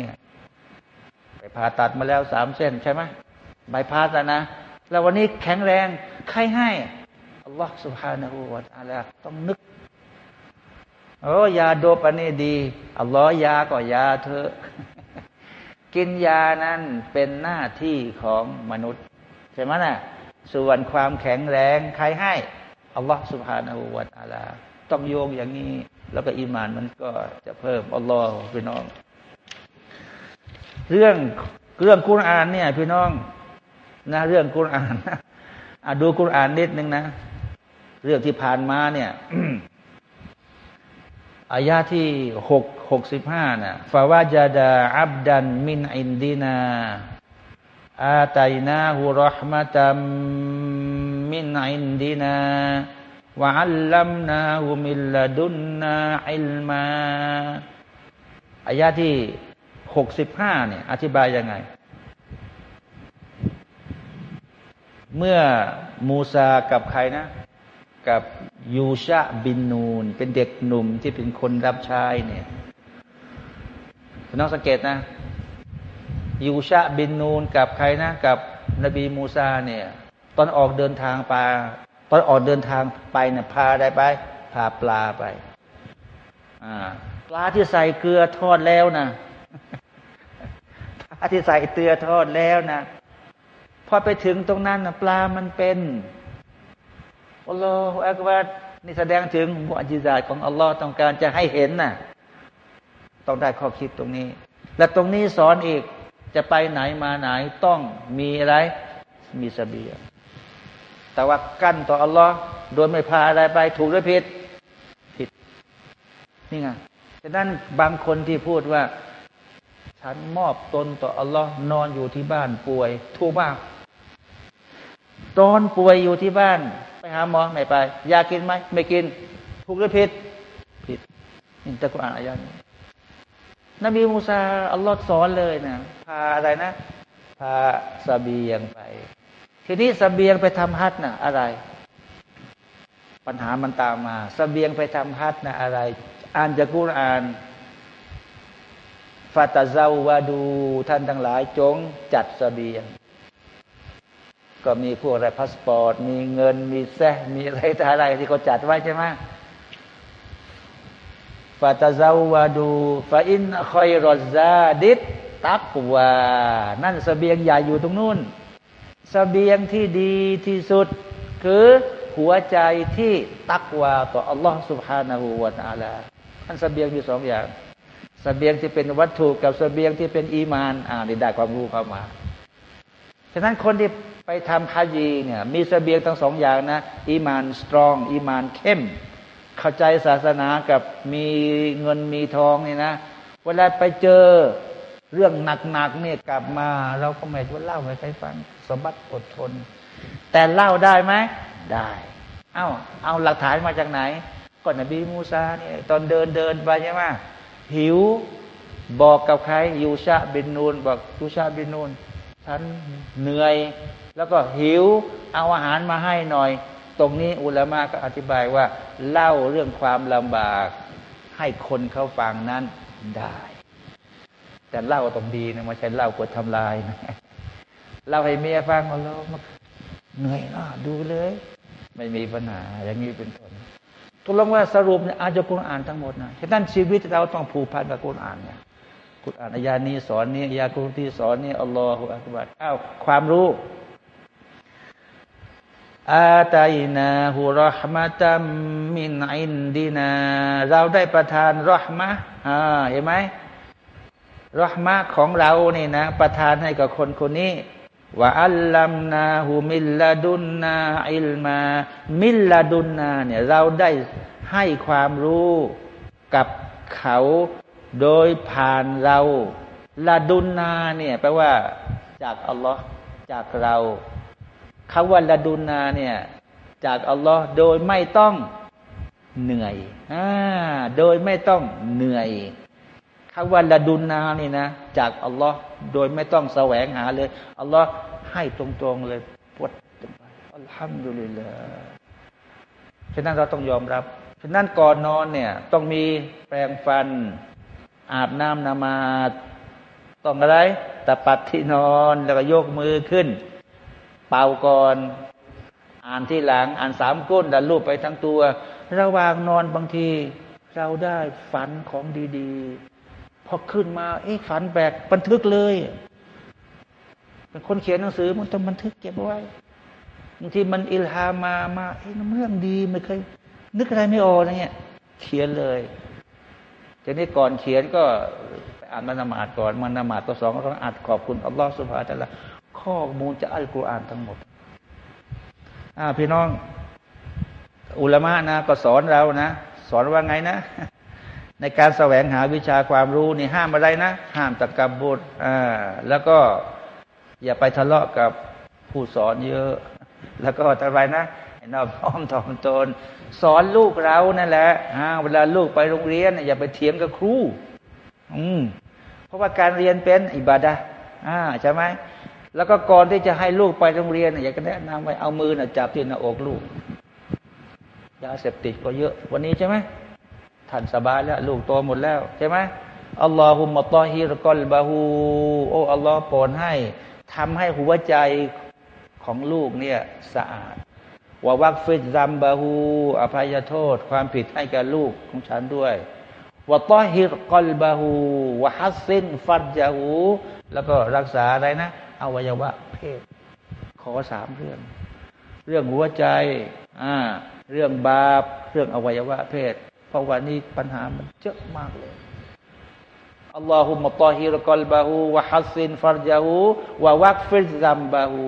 ไปผ่าตัดมาแล้วสามเส้นใช่ไหมใบพาสนะ แล้ววันนี้แข็งแรง ใครให้อัลลอฮ์สุฮานาหูวาตาลาต้องนึกโอ้ยาโดปอันนี้ดีอัลลอฮ์ยาก็ยาเธอ กินยานั้นเป็นหน้าที่ของมนุษย์ใช่ไหมนะ่ะส่วนความแข็งแรงใครให้อัลลอฮ์สุบฮานาหูวาตาลา ต้องโยงอย่างนี้ แล้วก็อิมานมันก็จะเพิ่มอัลลอฮ์พี่น้อง เรื่องเรื่องกุรอานเนี่ย พี่น้องนะเรื่องกุรอานอะดูกุรอานนิดนึงนะ เรื่องที่ผ่านมาเนี่ย อายาที่หกหกสิบห้าน่ะฟาวาจาดาอับดันมินอินดีนาอาตัยนาหุรหมะตัมมินอินดีนาวะอัลลัมนาหุมิลลดุนนาอิลมาอายาที่หกสิบห้าเนี่ยอธิบายยังไง เมื่อมูซากับใครนะ กับ ยูชะบินนูน เป็นเด็กหนุ่มที่เป็นคนรับใช้เนี่ยน้องสังเกตนะ ยูชะบินนูนกับใครนะ กับนบีมูซาเนี่ย ตอนออกเดินทางไปตอนออกเดินทางไปเนี่ยพาได้ไป พาปลาไปปลาที่ใส่เกลือทอดแล้วนะปลาที่ใส่เกลือทอดแล้วนะพอไปถึงตรงนั้นนะปลามันเป็น อัลลอฮฺอักบารนี่แสดงถึงมุอจิซาของอัลลอฮ์ต้องการจะให้เห็นน่ะต้องได้ข้อคิดตรงนี้ และตรงนี้สอนอีกจะไปไหนมาไหนต้องมีอะไร มีสเสบียงแต่ว่ากั้นต่ออัลลอฮ์โดยไม่พาอะไรไปถูกหรือผิดผิด นี่ไงฉะนั้นบางคนที่พูดว่า ฉันมอบตนต่ออัลลอฮ์นอนอยู่ที่บ้านป่วยถูกมากตอนป่วยอยู่ที่บ้าน ไปหาหมอไม่ไป ยากินไหมไม่กินถูกหรือผิดผิดนี่ตะกุอ่านอายานี้นบีมูซาอัลลอฮ์สอนเลยนะพาอะไรนะ พาสเบียงไป ทีนี้สเบียงไปทำฮัจญ์นะอะไร ปัญหามันตามมาสเบียงไปทำฮัจญ์นะอะไร อ่านจากกุรอานفتزودوا ท่านทั้งหลายจงจัดสเบียง ก็มีพวกอะไรพาสปอร์ต มีเงินมีแซมีอะไรแต่อะไรที่เขาจัดไว้ใช่ไหมฟาตาซาวาดูฟาอินคอยรอซาดิตตักวานั่นสเสบียงใหญ่อยู่ตรงนู้นสเสบียงที่ดีที่สุด คือหัวใจที่ตักวาต่ออัลลอฮ์ سبحانه และ تعالى ท่านสเสบียงมีสองอย่างสเสบียงที่เป็นวัตถุกับสเสบียงที่เป็นอีมานอ่านี่ได้ความรู้เข้ามาฉะนั้นคนที่ ไปทำฮาจีเนี่ยมีสเสบียงทั้งสองอย่างนะอีมานสตรองอีมานเข้ม เข้าใจศาสนากับมีเงินมีทองนี่นะเวลาไปเจอเรื่องหนักๆเนี่ยกลับมา เราก็ไม่ว่าเล่าให้ใครฟัง สมบัติอดทน แต่เล่าได้ไหมได้ เอา้าเอาหลักฐานมาจากไหน ก่อนนบีมูซาเนี่ยตอนเดินเดินไปใช่ไหมหิวบอกกับใครยูชาบินนูนบอกยูชาบินนูนฉันเหนื่อย แล้วก็หิวเอาอาหารมาให้หน่อย ตรงนี้อุลามะก็อธิบายว่า เล่าเรื่องความลำบาก ให้คนเขาฟังนั้นได้ แต่เล่าตรงดีนะไม่ใช่เล่ากดทำลายนะเล่าให้เมียฟังเราเหนื่อยนะดูเลย ไม่มีปัญหาอย่างนี้เป็นต้นตุลงว่าสรุปเนี่ยอาจจะกุณอ่านทั้งหมดนะฉะนั้นชีวิตเราต้องผูกพันกับกุณอ่านเนี่ยกุณอ่านอายานี้สอนนี้อายากุณที่สอนนี้อัลลอฮฺอักบัดอ้าวความรู้ อาตัยนาหุรหมะตัมมินอินดีนา เราได้ประทานรหมะอ่าเห็นไหมรหมะของเราเนี่ยนะ ประทานให้กับคนคนนี้ว่าอัลลัมนาหูมิลลาดุนนาอิลมา มิลลาดุนนาเนี่ยเราได้ให้ความรู้กับเขาโดยผ่านเราลาดุนนาเนี่ยแปลว่าจากอัลลอฮ์จากเรา คำว่าลาดุนนาเนี่ย จากอัลลอฮ์โดยไม่ต้องเหนื่อยอ่าโดยไม่ต้องเหนื่อยคำว่าละดุนนานี่นะ จากอัลลอฮ์โดยไม่ต้องแสวงหาเลยอัลลอฮ์ให้ตรงๆเลยปวดอัลฮัมดุลิลลาห์ฉะนั้นเราต้องยอมรับฉะนั้นก่อนนอนเนี่ยต้องมีแปรงฟัน อาบน้ำนามาต้องอะไรตะปัดที่นอนแล้วก็ยกมือขึ้น เป่าก่อน อ่านที่หลัง อ่านสามก้นดันรูปไปทั้งตัว ระหว่างนอนบางที เราได้ฝันของดีๆ พอขึ้นมาเอ๊ะฝันแปลกบันทึกเลยเป็นคนเขียนหนังสือมันต้องบันทึกเก็บไว้บางทีมันอิลฮามามาเอ๊ะเรื่องดีไม่เคยนึกอะไรไม่ออกอะไรเงี้ย เขียนเลยทีนี้ก่อนเขียนก็อ่านมันนมาดก่อนมันนมาดตัวสองก็ต้องอ่านขอบคุณอัลลอฮฺสุบฮาตะละ ข้อมูลจากอัลกุรอานทั้งหมดอ่าพี่น้อง อุลามะนะก็สอนเรานะ สอนว่าไงนะ ในการแสวงหาวิชาความรู้นี่ห้ามอะไรนะ ห้ามตะกบบุตรอ่าแล้วก็อย่าไปทะเลาะกับผู้สอนเยอะ แล้วก็อะไรนะนอบน้อมถ่อมตน สอนลูกเรานั่นแหละเวลาลูกไปโรงเรียน อย่าไปเถียงกับครู อืมเพราะว่าการเรียนเป็นอิบาดะอ่าใช่ไหม แล้วก็ก่อนที่จะให้ลูกไปโรงเรียนอยากจะแนะนำไว้เอามือจับที่หน้าอกลูกยาเสพติดก็เยอะ วันนี้ใช่ไหมท่านสบายแล้ว ลูกโตหมดแล้วใช่ไหมاللهم طهر قلبه โอ้อัลลอฮ์โปรดให้ทำให้หัวใจของลูกเนี่ยสะอาดواغفر ذنبه อภัยโทษ ความผิดให้กับลูกของฉันด้วยوطهر قلبه وحصن فرجه แล้วก็รักษาอะไรนะ อวัยวะ เพศ ขอสามเรื่อง เรื่องหัวใจ อ่า เรื่องบาป เรื่องอวัยวะ เพศ เพราะวันนี้ปัญหามันเยอะมากเลยاللهم طهر قلبه وحصن فرجه واغفر ذنبه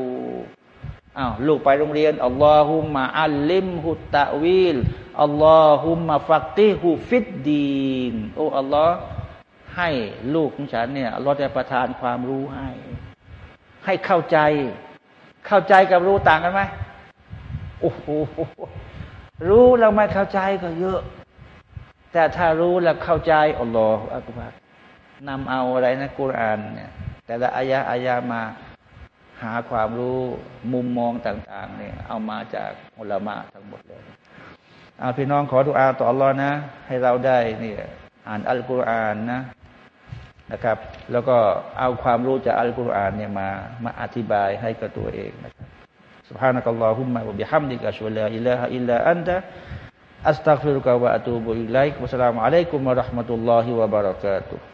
อ้าวลูกไปโรงเรียนاللهم علمه التأويل اللهم فقهه في الدين โอ้อัลลอฮ์ให้ลูกของฉันเนี่ยอัลลอฮ์จะประทานความรู้ให้ ให้เข้าใจ เข้าใจกับรู้ต่างกันไหมโอ้โหรู้แล้วไม่เข้าใจก็เยอะ แต่ถ้ารู้แล้วเข้าใจอัลลอฮ์อักุบารนำเอาอะไรนะกุรอานเนี่ย แต่ละอายะอายะมาหาความรู้มุมมองต่าง ๆ เนี่ย เอามาจากอุลามะทั้งหมดเลยอาพี่น้องขอดุอาต่ออัลลอฮ์นะ ให้เราได้เนี่ยอ่านอัลกุรอานนะ นะครับ แล้วก็เอาความรู้จากอัลกุรอานเนี่ยมามาอธิบายให้กับตัวเองนะครับ سبحانك اللهم وبحمدك أشهد أن لا إله إلا أنت أستغفرك وأتوب إليك والسلام عليكم ورحمة الله وبركاته